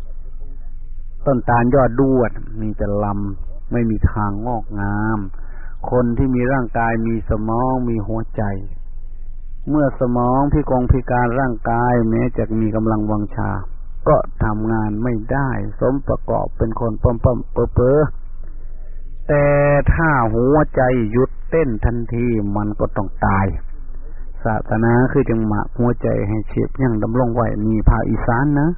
ำต้นตาลยอดด้วนมีแต่ลำไม่มีทางงอกงาม คนที่มีร่างกายมีสมองมีหัวใจ เมื่อสมองพิกงพิการร่างกายแม้จะมีกำลังวังชา ก็ทำงานไม่ได้ สมประกอบเป็นคนป้อมป้อมเปอเปอแต่ถ้าหัวใจหยุดเต้นทันทีมันก็ต้องตาย ศาสนาคือจังหมะหัวใจให้เฉียบยังดำรงไหวมีภาคอีสานนะ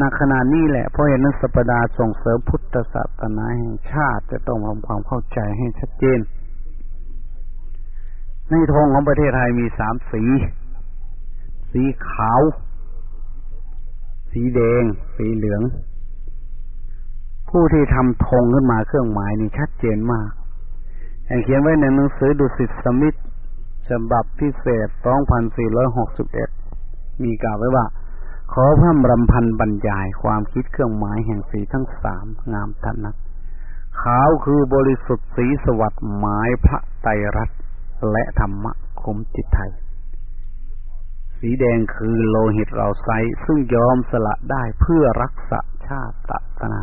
นักขนาดนี้แหละเพราะเห็นนักสปดาส่งเสริมพุทธศาสนาแห่งชาติจะต้องทำความเข้าใจให้ชัดเจน ในธงของประเทศไทยมีสามสี สีขาว สีแดง สีเหลือง ผู้ที่ทำธงขึ้นมาเครื่องหมายนี่ชัดเจนมากอย่างเขียนไว้ในหนังสือดุสิตสมิธฉบับพิเศษ 2461 มีกล่าวไว้ว่า ขอพร่ำรำพันบรรยายความคิดเครื่องหมายแห่งสีทั้งสามงามทันนัก ขาวคือบริสุทธิ์สีสวัสดิ์หมายพระไตรรัตน์และธรรมะคมจิตไทย สีแดงคือโลหิตเราไซซึ่งยอมสละได้เพื่อรักษาชาติศาสนา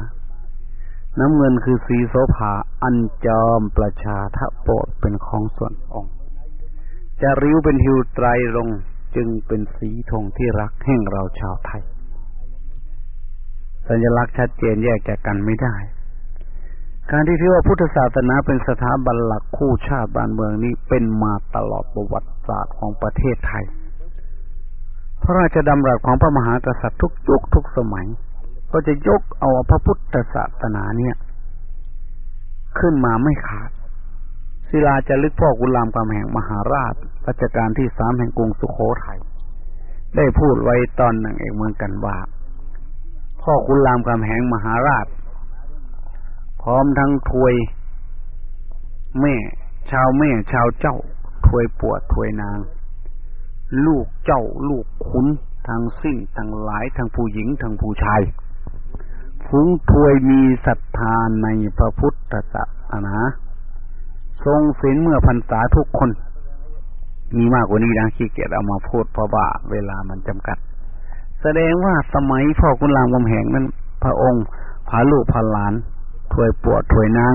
น้ำเงินคือสีโสภาอันจอมประชาทะโปดเป็นของส่วนองค์จะริ้วเป็นหิวไตรลงจึงเป็นสีธงที่รักแห่งเราชาวไทย สัญลักษณ์ชัดเจนแยกจากกันไม่ได้ การที่เรียกว่าพุทธศาสนาเป็นสถาบันหลักคู่ชาติบ้านเมืองนี้เป็นมาตลอดประวัติศาสตร์ของประเทศไทย พระราชดำรัสของพระมหากษัตริย์ทุกยุคทุกสมัย ก็จะยกเอาพระพุทธศาสนาเนี่ย ขึ้นมาไม่ขาด ศิลาจะลึกพ่อกุลามกำแห่งมหาราชรัชกาลที่สามแห่งกรุงสุโขทัยได้พูดไว้ตอนหนึ่งเองเหมือนกันว่า พ่อกุลามกำแหงมหาราช พร้อมทั้งถวย แม่ ชาวแม่ ชาวเจ้าถวยปวดถวยนาง ลูกเจ้าลูกขุนทั้งสิ้นทั้งหลายทั้งผู้หญิงทั้งผู้ชายฟุ้งถวยมีศรัทธาในพระพุทธศาสนาทรงศีลเมื่อพรรษาทุกคน มีมากกว่านี้นะขี้เกียจเอามาพูดเพราะว่าเวลามันจำกัด แสดงว่าสมัยพ่อคุณรามกำแหงนั้น พระองค์พาลูกพาหลานถวยปวดถวยนาง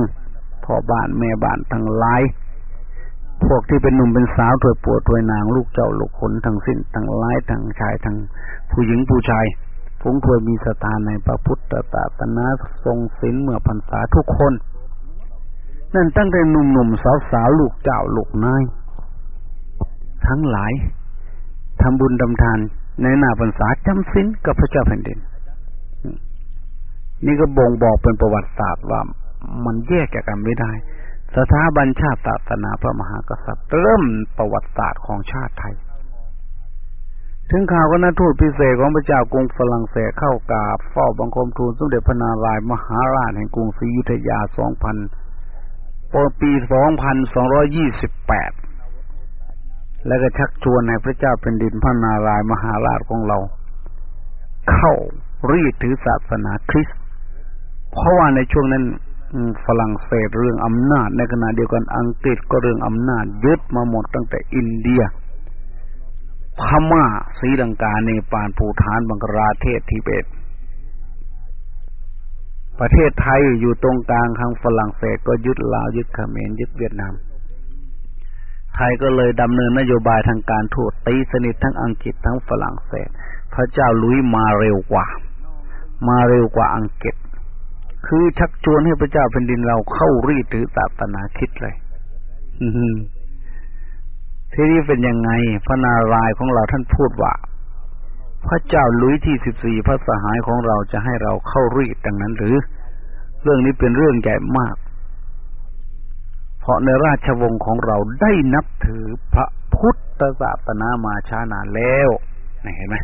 พ่อบ้านแม่บ้านทั้งหลาย พวกที่เป็นหนุ่มเป็นสาวถวยปวดถวยนางลูกเจ้าลูกขนทั้งสิ้นทั้งร้ายทั้งชายทั้งผู้หญิงผู้ชายฟงถวยมีสถานในพระพุทธศาสนาทรงศีลเมื่อพรรษาทุกคน นั่นตั้งแต่หนุ่มหนุ่มสาวสาวลูกเจ้าลูกนายทั้งหลายทำบุญดำทาน ในหน้าพรรษาจำศีลกับพระเจ้าแผ่นดิน นี่ก็บ่งบอกเป็นประวัติศาสตร์ว่ามันแยกจากกันไม่ได้ สถาบันชาติศาสนาพระมหากษัตริย์เริ่มประวัติศาสตร์ของชาติไทย ถึงข่าวก็นัทูตพิเศษของพระเจ้ากรุงฝรั่งเศสเข้ากราบเฝ้าบังคมทูลสมเด็จพระนารายมหาราชแห่งกรุงศรีอยุธยาสองพันปีสองพันสองร้อยี่สิบแล้วก็ชักชวนให้พระเจ้าเป็นดินพระนารายมหาราชของเรา เข้ารีดถือศาสนาคริสต์เพราะว่าในช่วงนั้น ฝรั่งเศสเรื่องอำนาจ ในขณะเดียวกันอังกฤษก็เรื่องอำนาจยึดมาหมดตั้งแต่อินเดีย พม่าศรีลังกาเนปาลภูฐานบังกลาเทศทิเบต ประเทศไทยอยู่ตรงกลางทางฝรั่งเศสก็ยึดลาวยึดเขมรยึดเวียดนาม ไทยก็เลยดำเนินนโยบายทางการทูตตีสนิททั้งอังกฤษทั้งฝรั่งเศส พระเจ้าลุยมาเร็วกว่า มาเร็วกว่าอังกฤษ คือชักชวนให้พระเจ้าแผ่นดินเราเข้ารีดถือศาสนาคิดเลยทีนี้เป็นยังไง พระนารายของเราท่านพูดว่า พระเจ้าลุยที่สิบสี่พระสหายของเราจะให้เราเข้ารีดดังนั้นหรือ เรื่องนี้เป็นเรื่องใหญ่มาก เพราะในราชวงศ์ของเราได้นับถือพระพุทธศาสนามาช้านานแล้วเห็นไหม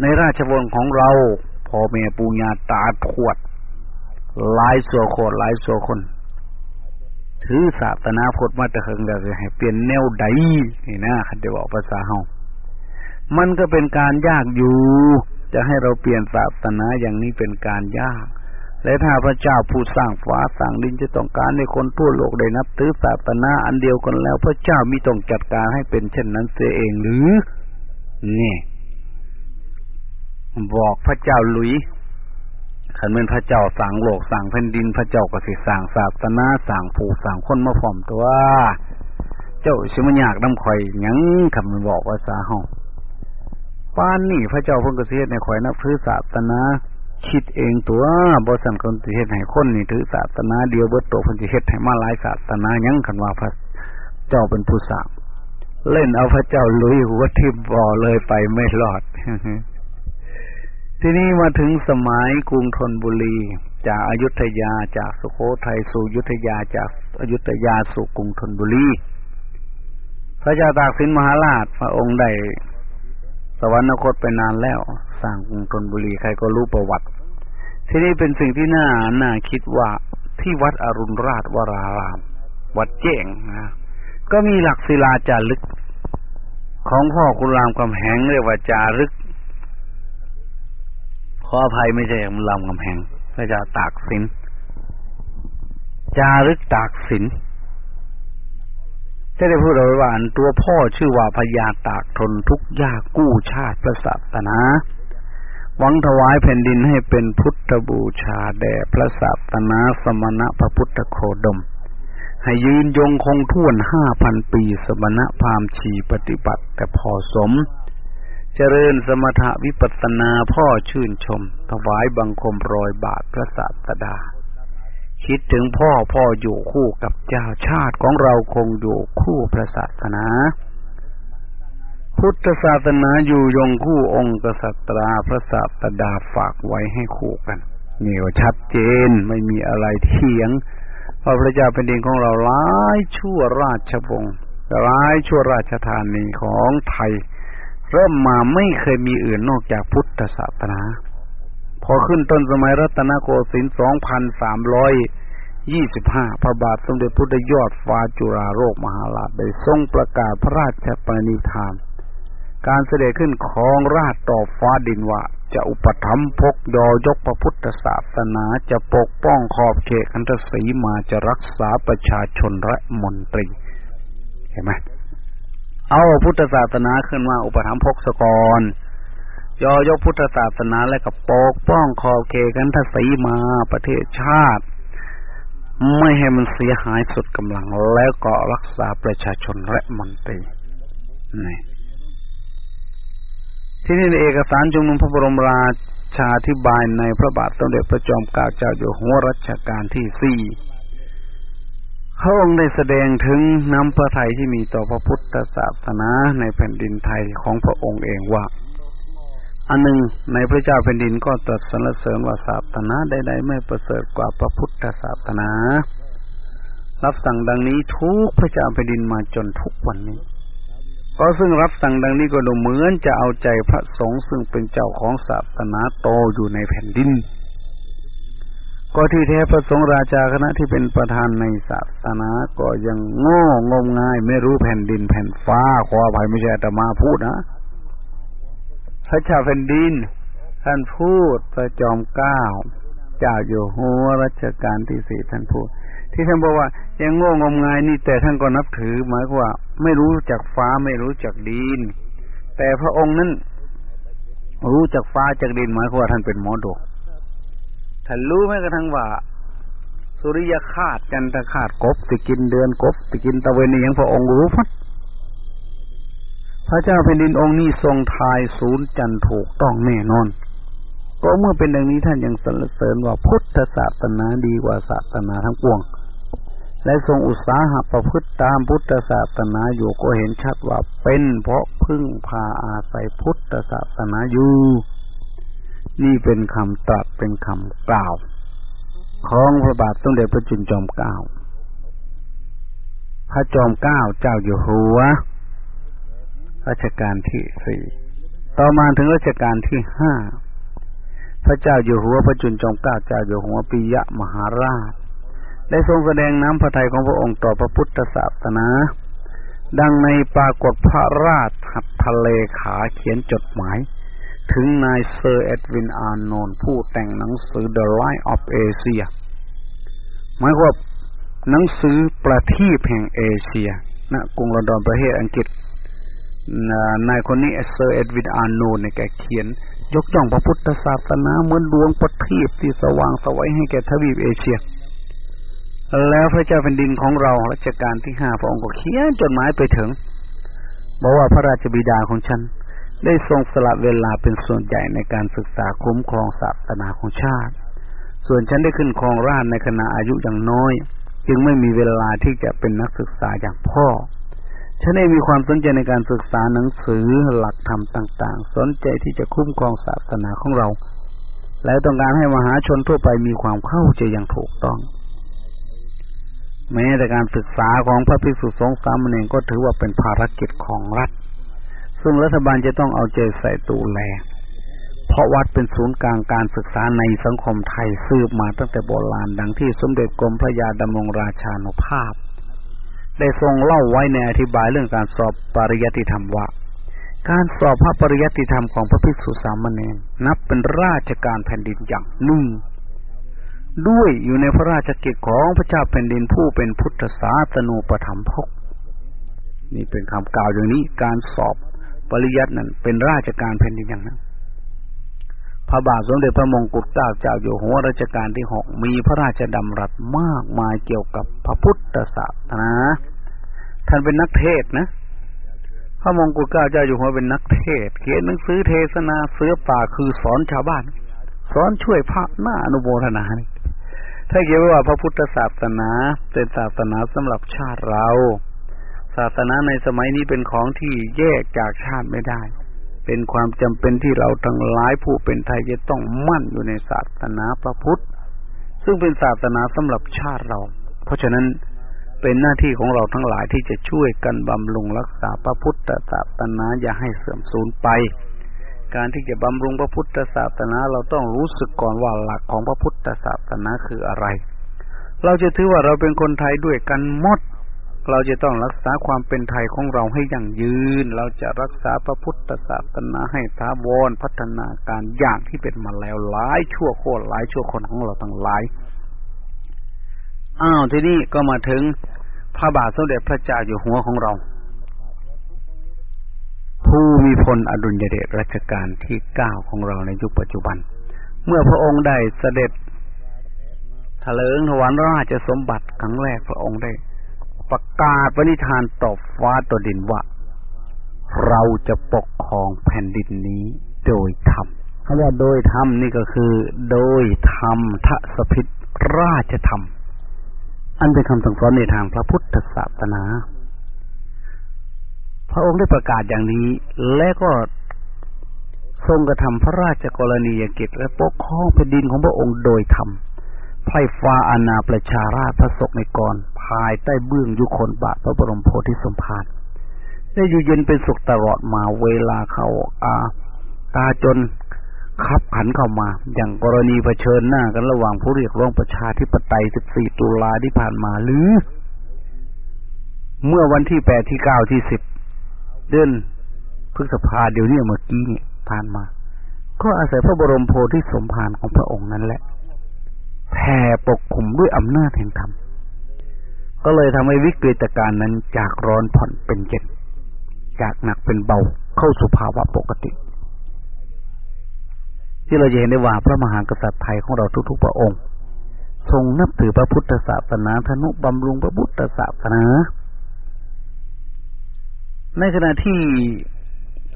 ในราชวงศ์ของเรา พ่อแม่ปูญาตาทวดหลายสัวคนหลายสัวคน ถือศาสนาพุทธมาตะเฮงก็คือให้เปลี่ยนแนวใดนี่นะคันจะบอกภาษาเฮามันก็เป็นการยากอยู่ จะให้เราเปลี่ยนศาสนาอย่างนี้เป็นการยาก และถ้าพระเจ้าผู้สร้างฟ้าสร้างดินจะต้องการในคนทั่วโลกได้นับถือศาสนาอันเดียวกันแล้ว พระเจ้ามีต้องจัดการให้เป็นเช่นนั้นเสียเองหรือ นี่ บอกพระเจ้าหลุยขันเป็นพระเจ้าสั่งโลกสั่งแผ่นดินพระเจ้าก็สิสั่งศาสนาสั่งผู้สั่งคนมาพร้อมตัว เจ้าชิมันยากน้ำข่อยยังคำมันบอกว่าสาห้องป้านนี่พระเจ้าเพิ่งกระเทศในข่อยนับถือศาสนาคิดเองตัวบริษัทคนที่เฮ็ดให้คนนี่ถือศาสนาเดียวเบิดโตคนที่เฮ็ดให้มาหลายศาสนายังกันว่าพระเจ้าเป็นผู้สั่งเล่นเอาพระเจ้าลุยหัวทิ่มบ่อเลยไปไม่รอด ทีนี้มาถึงสมัยกรุงธนบุรี จากอายุทยาจากสุโขทัยสู่ยุทยาจากอายุทยาสู่กรุงธนบุรี พระเจ้าตากสินมหาราชพระองค์ได้สวรรคตไปนานแล้ว สร้างกรุงธนบุรีใครก็รู้ประวัติ ที่นี่เป็นสิ่งที่น่าน่าคิดว่าที่วัดอรุณราชวราราม วัดเจ้งนะก็มีหลักศิลาจารึก ของพ่อคุณรามคำแหงเรียกว่าจารึก ออภัยไม่ใช่ลำกำแพงพระเจ้าตากสินจารึกตากสินจะได้พูดเอาไว้ว่าตัวพ่อชื่อว่าพญาตากทนทุกยากกู้ชาติพระศาสนาหวังถวายแผ่นดินให้เป็นพุทธบูชาแด่พระศาสนาสมณะพระพุทธโคดม ให้ยืนยงคงท่วนห้าพันปีสมณะพามชีปฏิบัติแต่พอสม เจริญสมถวิปัสนาพ่อชื่นชม ถวายบังคมรอยบาทพระศาสดา คิดถึงพ่อพ่ออยู่คู่กับเจ้าชาติของเราคงอยู่คู่พระศาสนา พุทธศาสนาอยู่ยงคู่องค์กษัตราพระศาสดาฝากไว้ให้คู่กันเหนี่ว่าชัดเจนไม่มีอะไรเถียงพระพระเจ้าเป็นดินของเราร้ายชั่วราชวงศ์ร้ายชั่วราชธานีของไทย เริ่มมาไม่เคยมีอื่นนอกจากพุทธศาสนา พอขึ้นต้นสมัยรัตนโกสินทร์สองพันสามร้อยยี่สิบห้าพระบาทสมเด็จพุทธยอดฟ้าจุฬาโลกมหาราชได้ทรงประกาศพระราชปณิธาน การเสด็จขึ้นของราชต่อฟ้าดินว่า จะอุปถัมภกยอยกพระพุทธศาสนาจะปกป้องขอบเขตคันธสีมาจะรักษาประชาชนและมนตรี เห็นไหม เอาพุทธศาสนาขึ้นมาอุปถัมภกสกรยอยกพุทธศาสนาและกับปกป้องขอบเขกันทศีมาประเทศชาติ ไม่ให้มันเสียหายสุดกำลังแล้วก็รักษาประชาชนและมนตรีนี่ที่นี่ในเอกสารจุมนุมพระบรมราชาธิบายในพระบาทสมเด็จพระจอมเกล้าเจ้าอยู่หัวรัชกาลที่สี่ พระองค์ได้แสดงถึงน้ำพระทัยที่มีต่อพระพุทธศาสนาในแผ่นดินไทยของพระองค์เองว่า อันหนึ่งในพระเจ้าแผ่นดินก็ตรัสสรรเสริญว่าศาสนาใดๆไม่ประเสริฐกว่าพระพุทธศาสนา รับสั่งดังนี้ทุกพระเจ้าแผ่นดินมาจนทุกวันนี้ ก็ซึ่งรับสั่งดังนี้ก็ดูเหมือนจะเอาใจพระสงฆ์ซึ่งเป็นเจ้าของศาสนาโตอยู่ในแผ่นดิน ก็ที่แท้พระสงฆ์ราชาคณะที่เป็นประธานในศาสนาก็ยังโง่งมงาย ไม่รู้แผ่นดินแผ่นฟ้าขออภัยไม่ใช่แต่มาพูดนะพระเจ้าแผ่นดิน ท่านพูดพระจอมเกล้าเจ้าอยู่หัวรัชกาลที่สี่ท่านพูด ที่ท่านบอกว่า ยังโง่งมงายนี่แต่ท่านก็นับถือหมายว่า ไม่รู้จักฟ้าไม่รู้จักดิน แต่พระองค์นั้นรู้จักฟ้าจากดินหมายว่าท่านเป็นหมอดูท่านรู้ไหมกระทั่งว่า สุริยคาตจันทคาตกบติกินเดือนกบติกินตะเวนนี่ยังพระองค์รู้พัดพระเจ้าแผ่นดินองค์นี้ทรงทายศูนย์จันถูกต้องแน่นอน ก็เมื่อเป็นดังนี้ท่านยังสรรเสริญว่าพุทธศาสนาดีกว่าศาสนาทั้งปวง และทรงอุตสาหะประพฤติตามพุทธศาสนาอยู่ก็เห็นชัดว่าเป็นเพราะพึ่งพาอาศัยพุทธศาสนาอยู่ นี่เป็นคำตรัสเป็นคำกล่าว ของพระบาทสมเด็จพระจุลจอมเกล้าพระจอมเกล้าเจ้าอยู่หัวรัชกาลที่สี่ต่อมาถึงรัชกาลที่ห้าพระเจ้าอยู่หัวพระจุลจอมเกล้าเจ้าอยู่หัวปิยะมหาราช ได้ทรงแสดงน้ำพระทัยของพระองค์ต่อพระพุทธศาสนา ดังในปรากฏพระราชหัตทะเลขาเขียนจดหมาย ถึงนายเซอร์เอ็ดวินอาร์โนนผู้แต่งหนังสือ The Light of Asia หมายความหนังสือประทีปแห่งเอเชียณกรุงลอนดอนประเทศอังกฤษนายคนนี้เซอร์เอ็ดวินอาร์โนนในแกเขียน ยกย่องพระพุทธศาสนาเหมือนดวงประทีปที่สว่างสวัยให้แก่ทวีปเอเชีย แล้วพระเจ้าแผ่นดินของเรารัชกาลที่ห้าพระองค์ก็เขียนจดหมายไปถึงบอกว่าพระราชบิดาของฉัน ได้ทรงสละเวลาเป็นส่วนใหญ่ในการศึกษาคุ้มครองศาสนาของชาติ ส่วนฉันได้ขึ้นครองราชในขณะอายุอย่างน้อย จึงไม่มีเวลาที่จะเป็นนักศึกษาอย่างพ่อ ฉันได้มีความสนใจในการศึกษาหนังสือหลักธรรมต่าง ๆ สนใจที่จะคุ้มครองศาสนาของเรา และต้องการให้มหาชนทั่วไปมีความเข้าใจอย่างถูกต้อง แม้แต่การศึกษาของพระภิกษุสงฆ์สามเณรก็ถือว่าเป็นภารกิจของรัฐ ซึ่งรัฐบาลจะต้องเอาใจใส่ดูแล เพราะวัดเป็นศูนย์กลางการศึกษาในสังคมไทยสืบมาตั้งแต่โบราณดังที่สมเด็จกรมพระยาดำรงราชานุภาพ ได้ทรงเล่าไว้ในอธิบายเรื่องการสอบปริยัติธรรมว่า การสอบพระปริยัติธรรมของพระภิกษุสามเณรนับเป็นราชการแผ่นดินอย่างนึ่งด้วยอยู่ในพระราชกิจของพระเจ้าแผ่นดินผู้เป็นพุทธศาสนูปถัมภกนี่เป็นคำกล่าวอย่างนี้การสอบ ปริยัตินั้นเป็นราชการแผ่นดินอย่างนั้นพระบาทสมเด็จพระมงกุฎเกล้าเจ้าอยู่หัวรัชกาลที่หกมีพระราชดำรัสมากมายเกี่ยวกับพระพุทธศาสนาท่านเป็นนักเทศนะพระมงกุฎเกล้าเจ้าอยู่หัวเป็นนักเทศ เขียนหนังสือเทศนาเสือป่าคือสอนชาวบ้าน สอนช่วยพระหน้าอนุโมทนาถ้าเกี่ยวว่าพระพุทธศาสนาเป็นศาสนาสำหรับชาติเรา ศาสนาในสมัยนี้เป็นของที่แยกจากชาติไม่ได้ เป็นความจำเป็นที่เราทั้งหลายผู้เป็นไทยจะต้องมั่นอยู่ในศาสนาพระพุทธ ซึ่งเป็นศาสนาสำหรับชาติเรา เพราะฉะนั้นเป็นหน้าที่ของเราทั้งหลายที่จะช่วยกันบำรุงรักษาพระพุทธศาสนาอย่าให้เสื่อมสูญไป การที่จะบำรุงพระพุทธศาสนาเราต้องรู้สึกก่อนว่าหลักของพระพุทธศาสนาคืออะไร เราจะถือว่าเราเป็นคนไทยด้วยกันหมด เราจะต้องรักษาความเป็นไทยของเราให้ยั่งยืน เราจะรักษาพระพุทธศาสนาให้ท้าวรพัฒนาการอย่างที่เป็นมาแล้วหลายชั่วโคตรหลายชั่วคนของเราทั้งหลาย อ้าวทีนี้ก็มาถึงพระบาทสมเด็จพระเจ้าอยู่หัวของเรา ผู้มีพลอดุลยเดชรัชกาลที่เก้าของเราในยุคปัจจุบัน เมื่อพระองค์ได้เสด็จถลิงถวันราชสมบัติครั้งแรกพระองค์ได้ ประกาศปณิธานต่อฟ้าต่อดินว่า เราจะปกครองแผ่นดินนี้โดยธรรมคำว่าโดยธรรมนี่ก็คือ โดยธรรมทศพิษราชธรรม อันเป็นคำสั่งสอนในทางพระพุทธศาสนา พระองค์ได้ประกาศอย่างนี้ และก็ทรงกระทำพระราชกรณียกิจและปกครองแผ่นดินของพระองค์โดยธรรมไพร่ฟ้าอาณาประชาราชพระศกในกร ภายใต้เบื้องยุคนบาทพระบรมโพธิสมภารได้อยู่เย็นเป็นสุขตลอดมาเวลาเข้าอาตาจนขับขันเข้ามา อย่างกรณีเผชิญหน้ากันระหว่างผู้เรียกร้องประชาธิปไตย 14 ตุลาที่ผ่านมาหรือ เมื่อวันที่ 8 ที่ 9 ที่ 10 เดือนพฤษภาเดี๋ยวนี้เมื่อกี้นี่ผ่านมา ก็อาศัยพระบรมโพธิสมภารของพระองค์นั้นแหละแผ่ปกคลุมด้วยอำนาจแห่งธรรม ก็เลยทำให้วิกฤตการณ์นั้นจากร้อนผ่อนเป็นเย็นจากหนักเป็นเบาเข้าสู่ภาวะปกติ ที่เราจะเห็นได้ว่าพระมหากษัตริย์ไทยของเราทุกๆพระองค์ ทรงนับถือพระพุทธศาสนาธนุบำรุงพระพุทธศาสนา ในขณะที่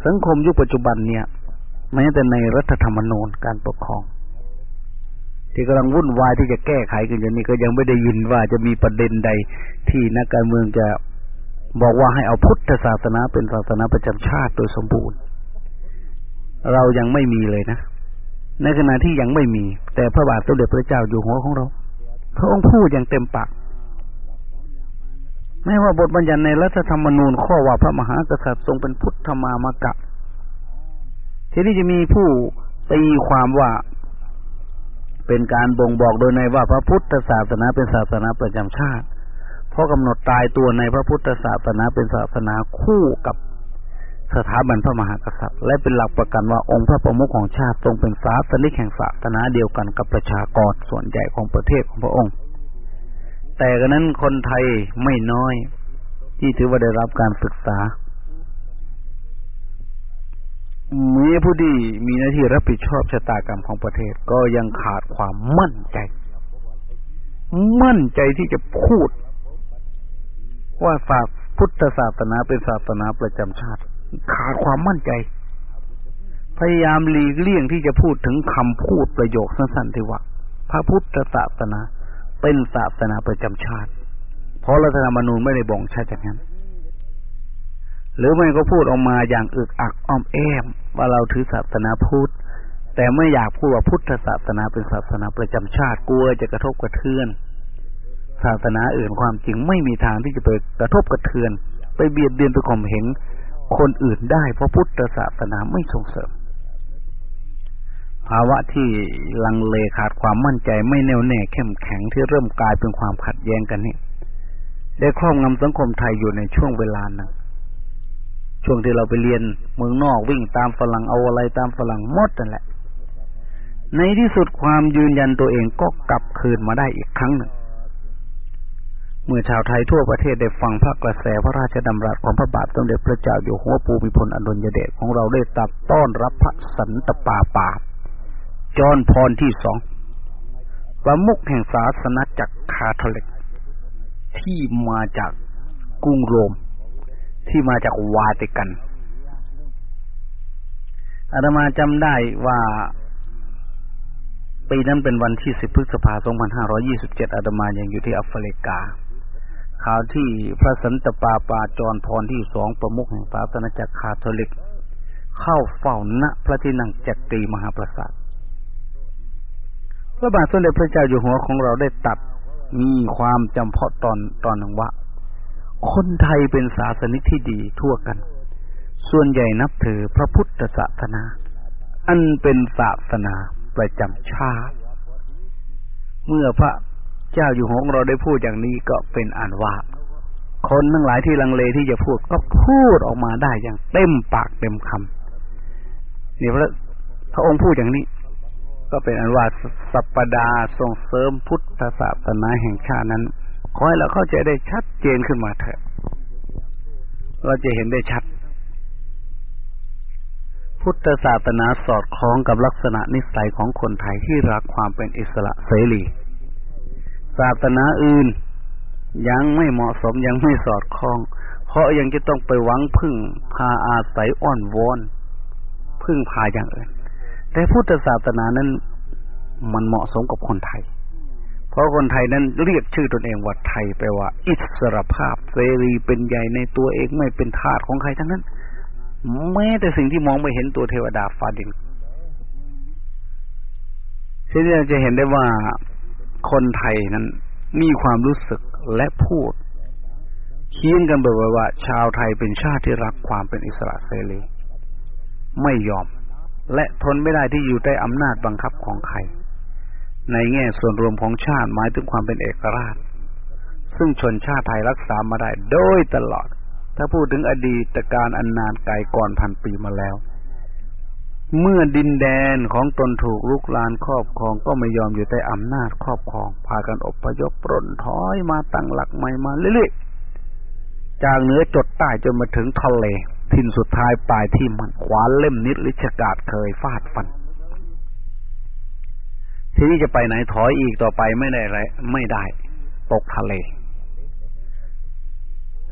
สังคมยุคปัจจุบันเนี่ย แม้แต่ในรัฐธรรมนูญการปกครอง ที่กำลังวุ่นวายที่จะแก้ไขกันอย่างนี้ก็ยังไม่ได้ยินว่าจะมีประเด็นใดที่นักการเมืองจะบอกว่าให้เอาพุทธศาสนาเป็นศาสนาประจำชาติโดยสมบูรณ์ เรายังไม่มีเลยนะในขณะที่ยังไม่มี แต่พระบาทสมเด็จพระเจ้าอยู่หัวของเรา พระองค์พูดอย่างเต็มปากไม่ว่าบทบัญญัติในรัฐธรรมนูญข้อว่าพระมหากษัตริย์ทรงเป็นพุทธมามกะ ทีนี้จะมีผู้ตีความว่า เป็นการบ่งบอกโดยในว่าพระพุทธศาสนาเป็นศาสนาประจำชาติ เพราะกำหนดตายตัวในพระพุทธศาสนาเป็นศาสนาคู่กับสถาบันพระมหากษัตริย์ และเป็นหลักประกันว่าองค์พระประมุขของชาติทรงเป็นศาสนิกแห่งศาสนาเดียวกันกับประชากรส่วนใหญ่ของประเทศของพระองค์ แต่กระนั้นคนไทยไม่น้อย ที่ถือว่าได้รับการศึกษา มีผู้ที่มีหน้าที่รับผิดชอบชะตากรรมของประเทศก็ยังขาดความมั่นใจ มั่นใจที่จะพูด ว่าศาสพุทธศาสนาเป็นศาสนาประจำชาติ ขาดความมั่นใจ พยายามหลีกเลี่ยงที่จะพูดถึงคำพูดประโยคสั้นๆที่ว่าพระพุทธศาสนาเป็นศาสนาประจำชาติ เพราะรัฐธรรมนูญไม่ได้บ่งชัดอย่างนั้น หรือไม่ก็พูดออกมาอย่างอึกอักอ้อมแอมว่าเราถือศาสนาพุทธแต่ไม่อยากพูดว่าพุทธศาสนาเป็นศาสนาประจำชาติกลัวจะกระทบกระเทือน ศาสนาอื่นความจริงไม่มีทางที่จะไปกระทบกระเทือน ไปเบียดเบียนไปข่มเหงคนอื่นได้ เพราะพุทธศาสนาไม่ส่งเสริม ภาวะที่ลังเลขาดความมั่นใจไม่แน่วแน่เข้มแข็งที่เริ่มกลายเป็นความขัดแย้งกันนี่ได้ครอบงำสังคมไทยอยู่ในช่วงเวลาหนึ่ง ช่วงที่เราไปเรียนเมืองนอกวิ่งตามฝรั่งเอาอะไรตามฝรั่งหมดนั่นแหละ ในที่สุดความยืนยันตัวเองก็กลับคืนมาได้อีกครั้งหนึ่งเมื่อชาวไทยทั่วประเทศได้ฟังพระกระแสพระราชดำรัสของพระบาทสมเด็จพระเจ้าอยู่หัวปูมิพลอดุลยเดชของเราได้ตัดต้อนรับพระสันตปาปาจอนพรที่สองประมุขแห่งศาสนาจักรคาทอลิกที่มาจากกรุงโรม ที่มาจากวาติกันอาตมาจำได้ว่าปีนั้นเป็นวันที่สิบพฤษภาคม 2527 อาตมายังอยู่ที่แอฟริกา ข่าวที่พระสันตปาปาจรพรที่สองประมุขแห่งศาสนาจักรคาทอลิก เข้าเฝ้าณพระที่นั่งจักรีมหาปราสาท พระบาทสมเด็จพระเจ้าอยู่หัวของเราได้ตัดมีความจำเพาะตอนตอนหนึ่งว่า คนไทยเป็นศาสนิกที่ดีทั่วกัน ส่วนใหญ่นับถือพระพุทธศาสนา อันเป็นศาสนาประจำชาติ เมื่อพระเจ้าอยู่ของเราได้พูดอย่างนี้ก็เป็นอันว่า คนทั้งหลายที่ลังเลที่จะพูดก็พูดออกมาได้อย่างเต็มปากเต็มคำนี่พระพระองค์พูดอย่างนี้ ก็เป็นอันว่าสัปปดาส่งเสริมพุทธศาสนาแห่งชาตินั้น ขอให้เราเข้าใจได้ชัดเจนขึ้นมาเถอะ เราจะเห็นได้ชัด พุทธศาสนาสอดคล้องกับลักษณะนิสัยของคนไทยที่รักความเป็นอิสระเสรีศาสนาอื่นยังไม่เหมาะสมยังไม่สอดคล้อง เพราะยังจะต้องไปหวังพึ่งพาอาศัยอ้อนวอนพึ่งพาอย่างอื่น แต่พุทธศาสนานั้นมันเหมาะสมกับคนไทย เพราะคนไทยนั้นเรียกชื่อตนเองว่าไทยแปลว่า อิสรภาพเสรีเป็นใหญ่ในตัวเองไม่เป็นทาสของใครทั้งนั้น แม้แต่สิ่งที่มองไม่เห็นตัวเทวดาฟ้าดินทีนี้เราจะเห็นได้ว่าคนไทยนั้น มีความรู้สึกและพูดเคียนกันบ่อยๆว่า ชาวไทยเป็นชาติที่รักความเป็นอิสระเสรีไม่ยอม และทนไม่ได้ที่อยู่ใต้อำนาจบังคับของใคร ในแง่ส่วนรวมของชาติหมายถึงความเป็นเอกราช ซึ่งชนชาติไทยรักษามาได้โดยตลอด ถ้าพูดถึงอดีตการอันนานไกลก่อนพันปีมาแล้ว เมื่อดินแดนของตนถูกลุกลานครอบครองก็ไม่ยอมอยู่ใต้อำนาจครอบครอง พากันอบพยพปร่นถอยมาตั้งหลักใหม่มาเรื่อยๆจากเหนือจดใต้จนมาถึงทะเล ทินสุดท้ายปลายที่มันขวานเล่มนิดลิชกาดเคยฟาดฟัน ทีนี้จะไปไหนถอยอีกต่อไปไม่ได้ไรไม่ได้ ตกทะเล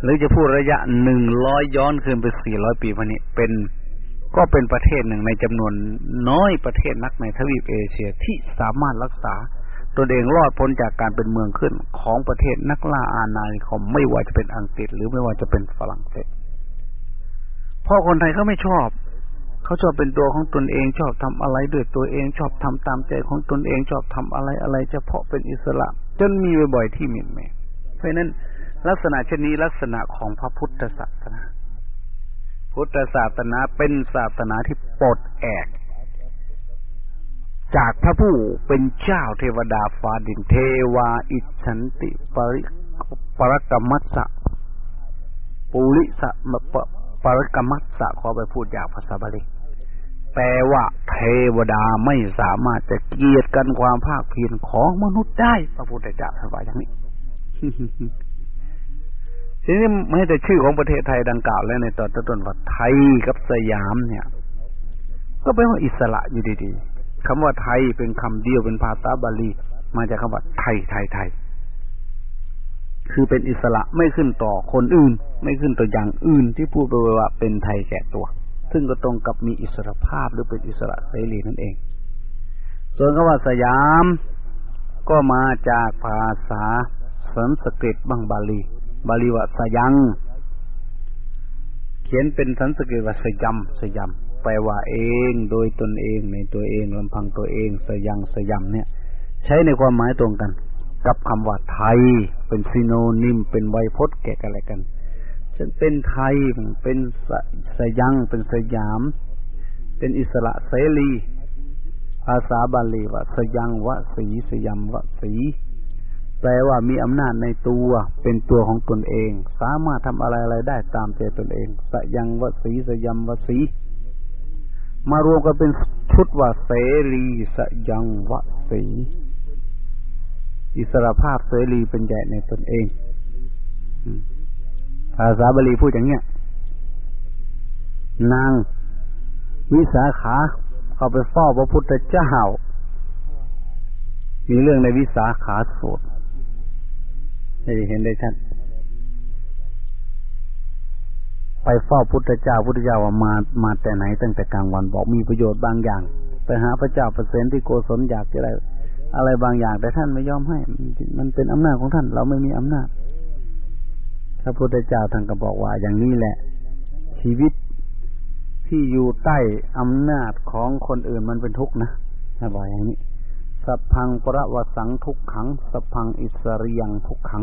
หรือจะพูดระยะหนึ่งร้อยย้อนคืนไปสี่ร้อยปีวันนี้เป็นก็เป็นประเทศหนึ่งในจำนวนน้อยประเทศนักในทวีปเอเชียที่สามารถรักษาตัวเองรอดพ้นจากการเป็นเมืองขึ้นของประเทศนักล่าอาณานิคมไม่ว่าจะเป็นอังกฤษ หรือไม่ว่าจะเป็นฝรั่งเศสเพราะคนไทยเขาไม่ชอบ เขาชอบเป็นตัวของตนเองชอบทำอะไรด้วยตัวเองชอบทำตามใจของตนเองชอบทำอะไรอะไร เฉพาะเป็นอิสระ จนมีบ่อยๆที่หมิ่นแม่เพราะนั้นลักษณะเช่นนี้ลักษณะของพระพุทธศาสนา พุทธศาสนาเป็นศาสนาที่ปลดแอก จากพระผู้เป็นเจ้าเทวดาฟ้าดินเทวาอิชันติปริปรกรรมัสสะปุริสะมปปรกรรมัสสะขอไปพูดอย่างภาษาบาลี แปลว่า เทวดาไม่สามารถจะเกียดกันความภาคเพียรของมนุษย์ได้ พระพุทธเจ้าสบายอย่างนี้ทีนี้ไม่แต่ชื่อของประเทศไทยดังกล่าวแล้วในตอนต้นว่าไทยกับสยามเนี่ย ก็เป็นว่าอิสระอยู่ดีๆคำว่าไทยเป็นคำเดียวเป็นภาษาบาลี มาจากคำว่าไทยไทยไทยคือเป็นอิสระไม่ขึ้นต่อคนอื่น ไม่ขึ้นต่ออย่างอื่นที่พูดโดยว่าเป็นไทยแก่ตัว ซึ่งก็ตรงกับมีอิสรภาพหรือเป็นอิสระเสรีนั่นเอง ส่วนคำว่าสยามก็มาจากภาษาสันสกฤตบังบาลี บาลีว่าสยัง เขียนเป็นสันสกฤตว่าสยามสยามแปลว่าเองโดยตนเองในตัวเองลำพังตัวเอง สยังสยามเนี่ย ใช้ในความหมายตรงกัน กับคำว่าไทย เป็นซีโนนิมเป็นไวยพจน์แก่กันอะไรกัน ฉันเป็นไทย เป็นสสยัง เป็นสยาม เป็นอิสระเสรี ภาษาบาลีว่าสยังวะสีสยามวะสี แปลว่ามีอำนาจในตัว เป็นตัวของตนเอง สามารถทำอะไรอะไรได้ตามใจตนเอง สยังวะสีสยามวะสี มารวมกันเป็นชุดว่าเสรีสยังวะสี อิสระภาพเสรีเป็นใหญ่ในตนเอง ภาษาบาลีพูดอย่างเนี้ยนางวิสาขาเข้าไปเฝ้าพระพุทธเจ้า มีเรื่องในวิสาขาสูตรเห็นได้ชัดไปเฝ้าพุทธเจ้าพุทธเจ้าว่ามามาแต่ไหนตั้งแต่กลางวันบอกมีประโยชน์บางอย่าง ไปหาพระเจ้าเปรตที่โกศลอยากจะได้อะไรบางอย่างแต่ท่านไม่ยอมให้ มันเป็นอำนาจของท่าน เราไม่มีอำนาจ พระพุทธเจ้าท่านก็บอกว่าอย่างนี้แหละ ชีวิตที่อยู่ใต้อำนาจของคนอื่นมันเป็นทุกข์นะถ้าบอกอย่างนี้สัพพังประวสังทุกขังสัพพังอิสริยังทุกขัง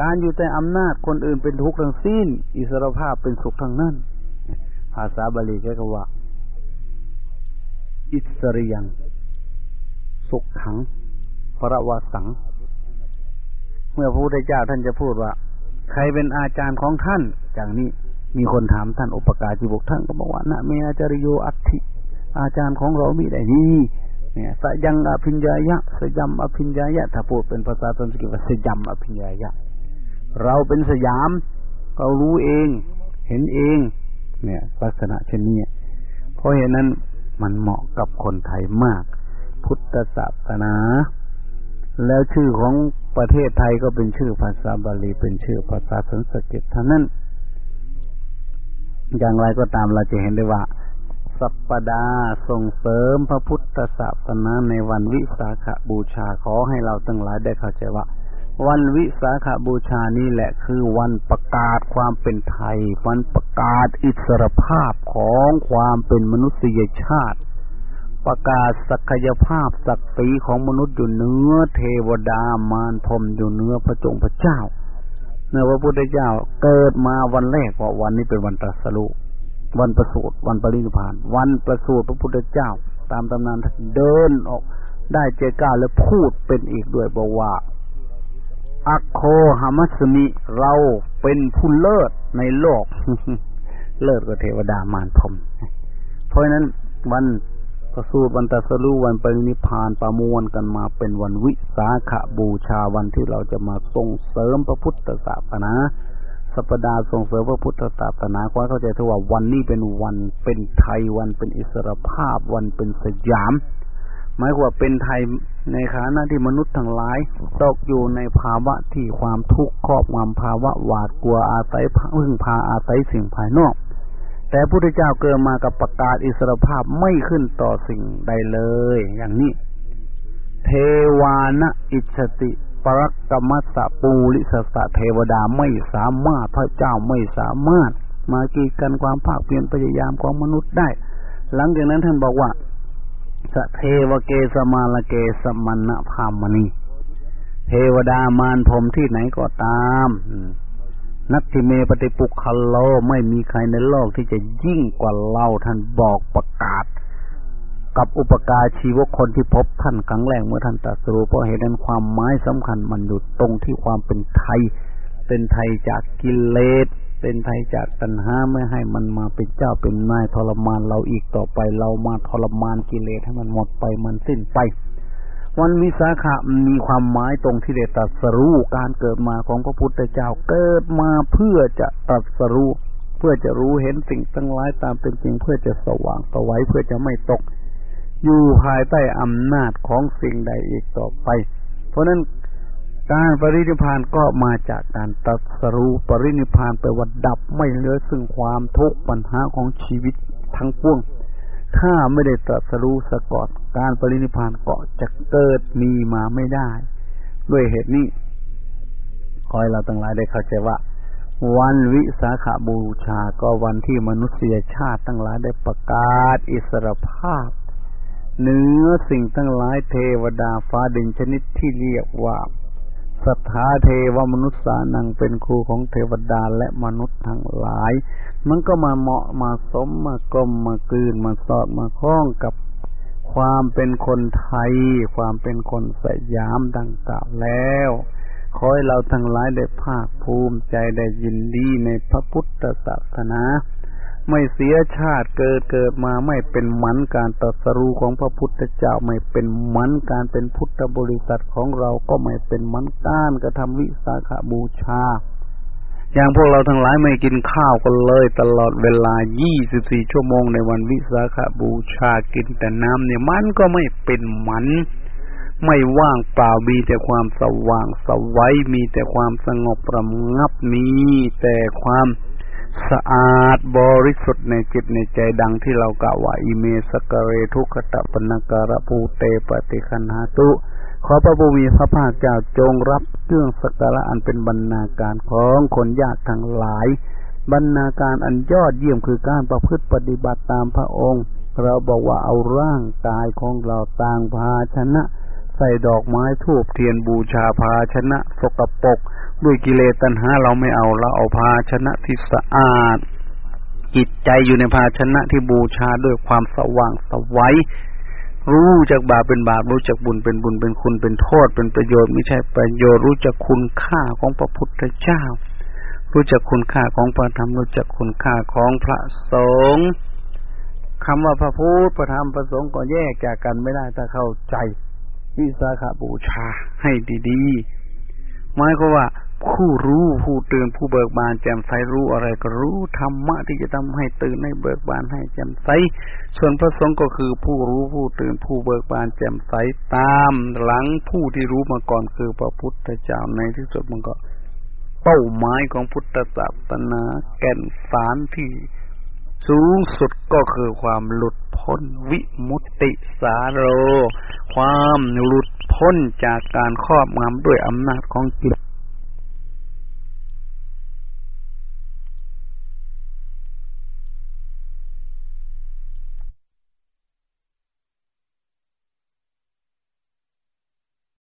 การอยู่ใต้อำนาจคนอื่นเป็นทุกข์ทั้งสิ้น อิสรภาพเป็นสุขทั้งนั้น ภาษาบาลีก็ว่า อิสริยังสุขขังพระวสัง เมื่อพระพุทธเจ้าท่านจะพูดว่า ใครเป็นอาจารย์ของท่านอย่างนี้มีคนถามท่านอุปการจิบุกท่านก็บอกว่านะเมอาจาริโยอัติอาจารย์ของเรามีได้นี่เนี่ยสยังอภิญญายะสยามอภิญญายะถ้าพูดเป็นภาษาสันสกฤตว่าสยามอภิญญายะ เราเป็นสยามเรารู้เอง เห็นเอง เนี่ย ลักษณะเช่นนี้เพราะเหตุนั้นมันเหมาะกับคนไทยมาก พุทธศาสนา แล้วชื่อของ ประเทศไทยก็เป็นชื่อภาษาบาลีเป็นชื่อภาษาสันสกฤตท่านั้น อย่างไรก็ตามเราจะเห็นได้ว่า สัปปดาส่งเสริมพระพุทธศาสนาในวันวิสาขบูชาขอให้เราทั้งหลายได้เข้าใจว่า วันวิสาขบูชานี่แหละคือวันประกาศความเป็นไทย วันประกาศอิสรภาพของความเป็นมนุษยชาติ ประกาศศักยภาพศักดิ์ศรีของมนุษย์อยู่เนื้อเทวดามารพรมอยู่เนื้อพระจงพระเจ้าเนื้อพระพุทธเจ้าเกิดมาวันแรกว่าวันนี้เป็นวันตรัสรู้วันประสูติวันปรินิพาน วันประสูติพระพุทธเจ้า ตามตำนานเดินออก ได้เจก้าแล้วพูดเป็นอีกด้วยบอกว่าอัคโคหามัสมิเราเป็นผู้เลิศในโลก เลิศกว่าเทวดามารพรมเพราะนั้นวัน ประสูติวันตัสรู้วันปรินิพานประมวลกันมาเป็นวันวิสาขบูชาวันที่เราจะมาส่งเสริมพระพุทธศาสนาสัปดาห์ส่งเสริมพระพุทธศาสนาขอเข้าใจถือว่าวันนี้เป็นวันเป็นไทยวันเป็นอิสรภาพวันเป็นสยาม หมายว่าเป็นไทยในฐานะที่มนุษย์ทั้งหลายตกอยู่ในภาวะที่ความทุกข์ครอบงำภาวะหวาดกลัวอาศัยพึ่งพาอาศัยสิ่งภายนอก แต่พระพุทธเจ้าเกิดมากับประกาศอิสรภาพไม่ขึ้นต่อสิ่งใดเลย อย่างนี้ เทวานะอิสติปรักกมัสสะปูริสสะเทวดาไม่สามารถพระเจ้าไม่สามารถ มากีดกันความภาคเพียรพยายามของมนุษย์ได้ หลังจากนั้นท่านบอกว่าสเทวเกสมาลเกสมันนะพามณีเทวดามารพรมที่ไหนก็ตาม นักทิเมปฏิปุคัลโลไม่มีใครในโลกที่จะยิ่งกว่าเราท่านบอกประกาศ กับอุปการชีวคนที่พบท่านครั้งแรกเมื่อท่านตรัสรู้เพราะเหตุนั้นความหมายสำคัญมันอยู่ตรงที่ความเป็นไทย เป็นไทยจากกิเลสเป็นไทยจากตัณหาไม่ให้มันมาเป็นเจ้าเป็นนายทรมานเราอีกต่อไป เรามาทรมานกิเลสให้มันหมดไปมันสิ้นไป วันวิสาขะมีความหมายตรงที่เดตัดสรู้การเกิดมาของพระพุทธเจ้าเกิดมาเพื่อจะตัดสรู้เพื่อจะรู้เห็นสิ่งทั้งหลายตามเป็นจริงเพื่อจะสว่างสวัยเพื่อจะไม่ตก อยู่ภายใต้อำนาจของสิ่งใดอีกต่อไป เพราะนั้นการปรินิพานก็มาจากการตัดสรู้ปรินิพานไปวัดดับไม่เหลือซึ่งความทุกข์ปัญหาของชีวิตทั้งปวง ถ้าไม่ได้ตรัสรู้สะกดการปรินิพานเก็จะเกิดมีมาไม่ได้ ด้วยเหตุนี้ขอให้เราทั้งหลายได้เข้าใจว่า วันวิสาขาบูชาก็วันที่มนุษยชาติทั้งหลายได้ประกาศอิสรภาพเนื้อสิ่งทั้งหลายเทวดาฟ้าดินชนิดที่เรียกว่าสถาเทวมนุษย์สานังเป็นครูของเทวดาและมนุษย์ทั้งหลาย มันก็มาเหมาะมาสมมากลมมากลืนมาสอดมาคล้องกับความเป็นคนไทย ความเป็นคนสยามดังกล่าวแล้วขอให้เราทั้งหลายได้ภาคภูมิใจได้ยินดีในพระพุทธศาสนา ไม่เสียชาติเกิดเกิดมาไม่เป็นหมันการตรัสรู้ของพระพุทธเจ้าไม่เป็นหมันการเป็นพุทธบริษัทของเราก็ไม่เป็นหมันการกระทำวิสาขาบูชา อย่างพวกเราทั้งหลายไม่กินข้าวกันเลย ตลอดเวลา 24 ชั่วโมงในวันวิสาขาบูชากินแต่น้ำเนี่ยมันก็ไม่เป็นมัน ไม่ว่างเปล่ามีแต่ความสว่างสวัยมีแต่ความสงบประงับมีแต่ความสะอาดบริสุทธิ์ในจิตในใจดังที่เรากล่าวว่าอิเมสกเรทุกขตะปนการะภูเตปฏิคันหาตุ ขอพระบุมีพระภาคเจ้าจงรับเครื่องสักการะอันเป็นบรรณาการของคนยากทั้งหลาย บรรณาการอันยอดเยี่ยมคือการประพฤติปฏิบัติตามพระองค์ เราบอกว่าเอาร่างกายของเราต่างภาชนะ ใส่ดอกไม้ทูบเทียนบูชาภาชนะสกปรกด้วยกิเลสตัณหาเราไม่เอาเราเอาภาชนะที่สะอาดจิตใจอยู่ในภาชนะที่บูชาด้วยความสว่างสวัย รู้จักบาปเป็นบาปรู้จักบุญเป็นบุญเป็นคุณเป็นโทษ เป็นประโยชน์ไม่ใช่ประโยชน์รู้จักคุณค่าของพระพุทธเจ้า รู้จักคุณค่าของพระธรรมรู้จักคุณค่าของพระสงฆ์คำว่าพระพุทธพระธรรมพระสงฆ์ก็แยกจากกันไม่ได้ถ้าเข้าใจ วิสาขาบูชาให้ดีๆ หมายก็ว่าผู้รู้ผู้ตื่นผู้เบิกบานแจ่มใสรู้อะไรก็รู้ธรรมะที่จะทำให้ตื่นให้เบิกบานให้แจ่มใส ส่วนพระสงฆ์ก็คือผู้รู้ผู้ตื่นผู้เบิกบานแจ่มใสตามหลังผู้ที่รู้มาก่อนคือพระพุทธเจ้าในที่สุดมันก็ เป้าหมายของพุทธศาสนาแก่นสารที่ สูงสุดก็คือความหลุดพ้นวิมุตติสาโร ความหลุดพ้นจากการครอบงำด้วยอำนาจของจิต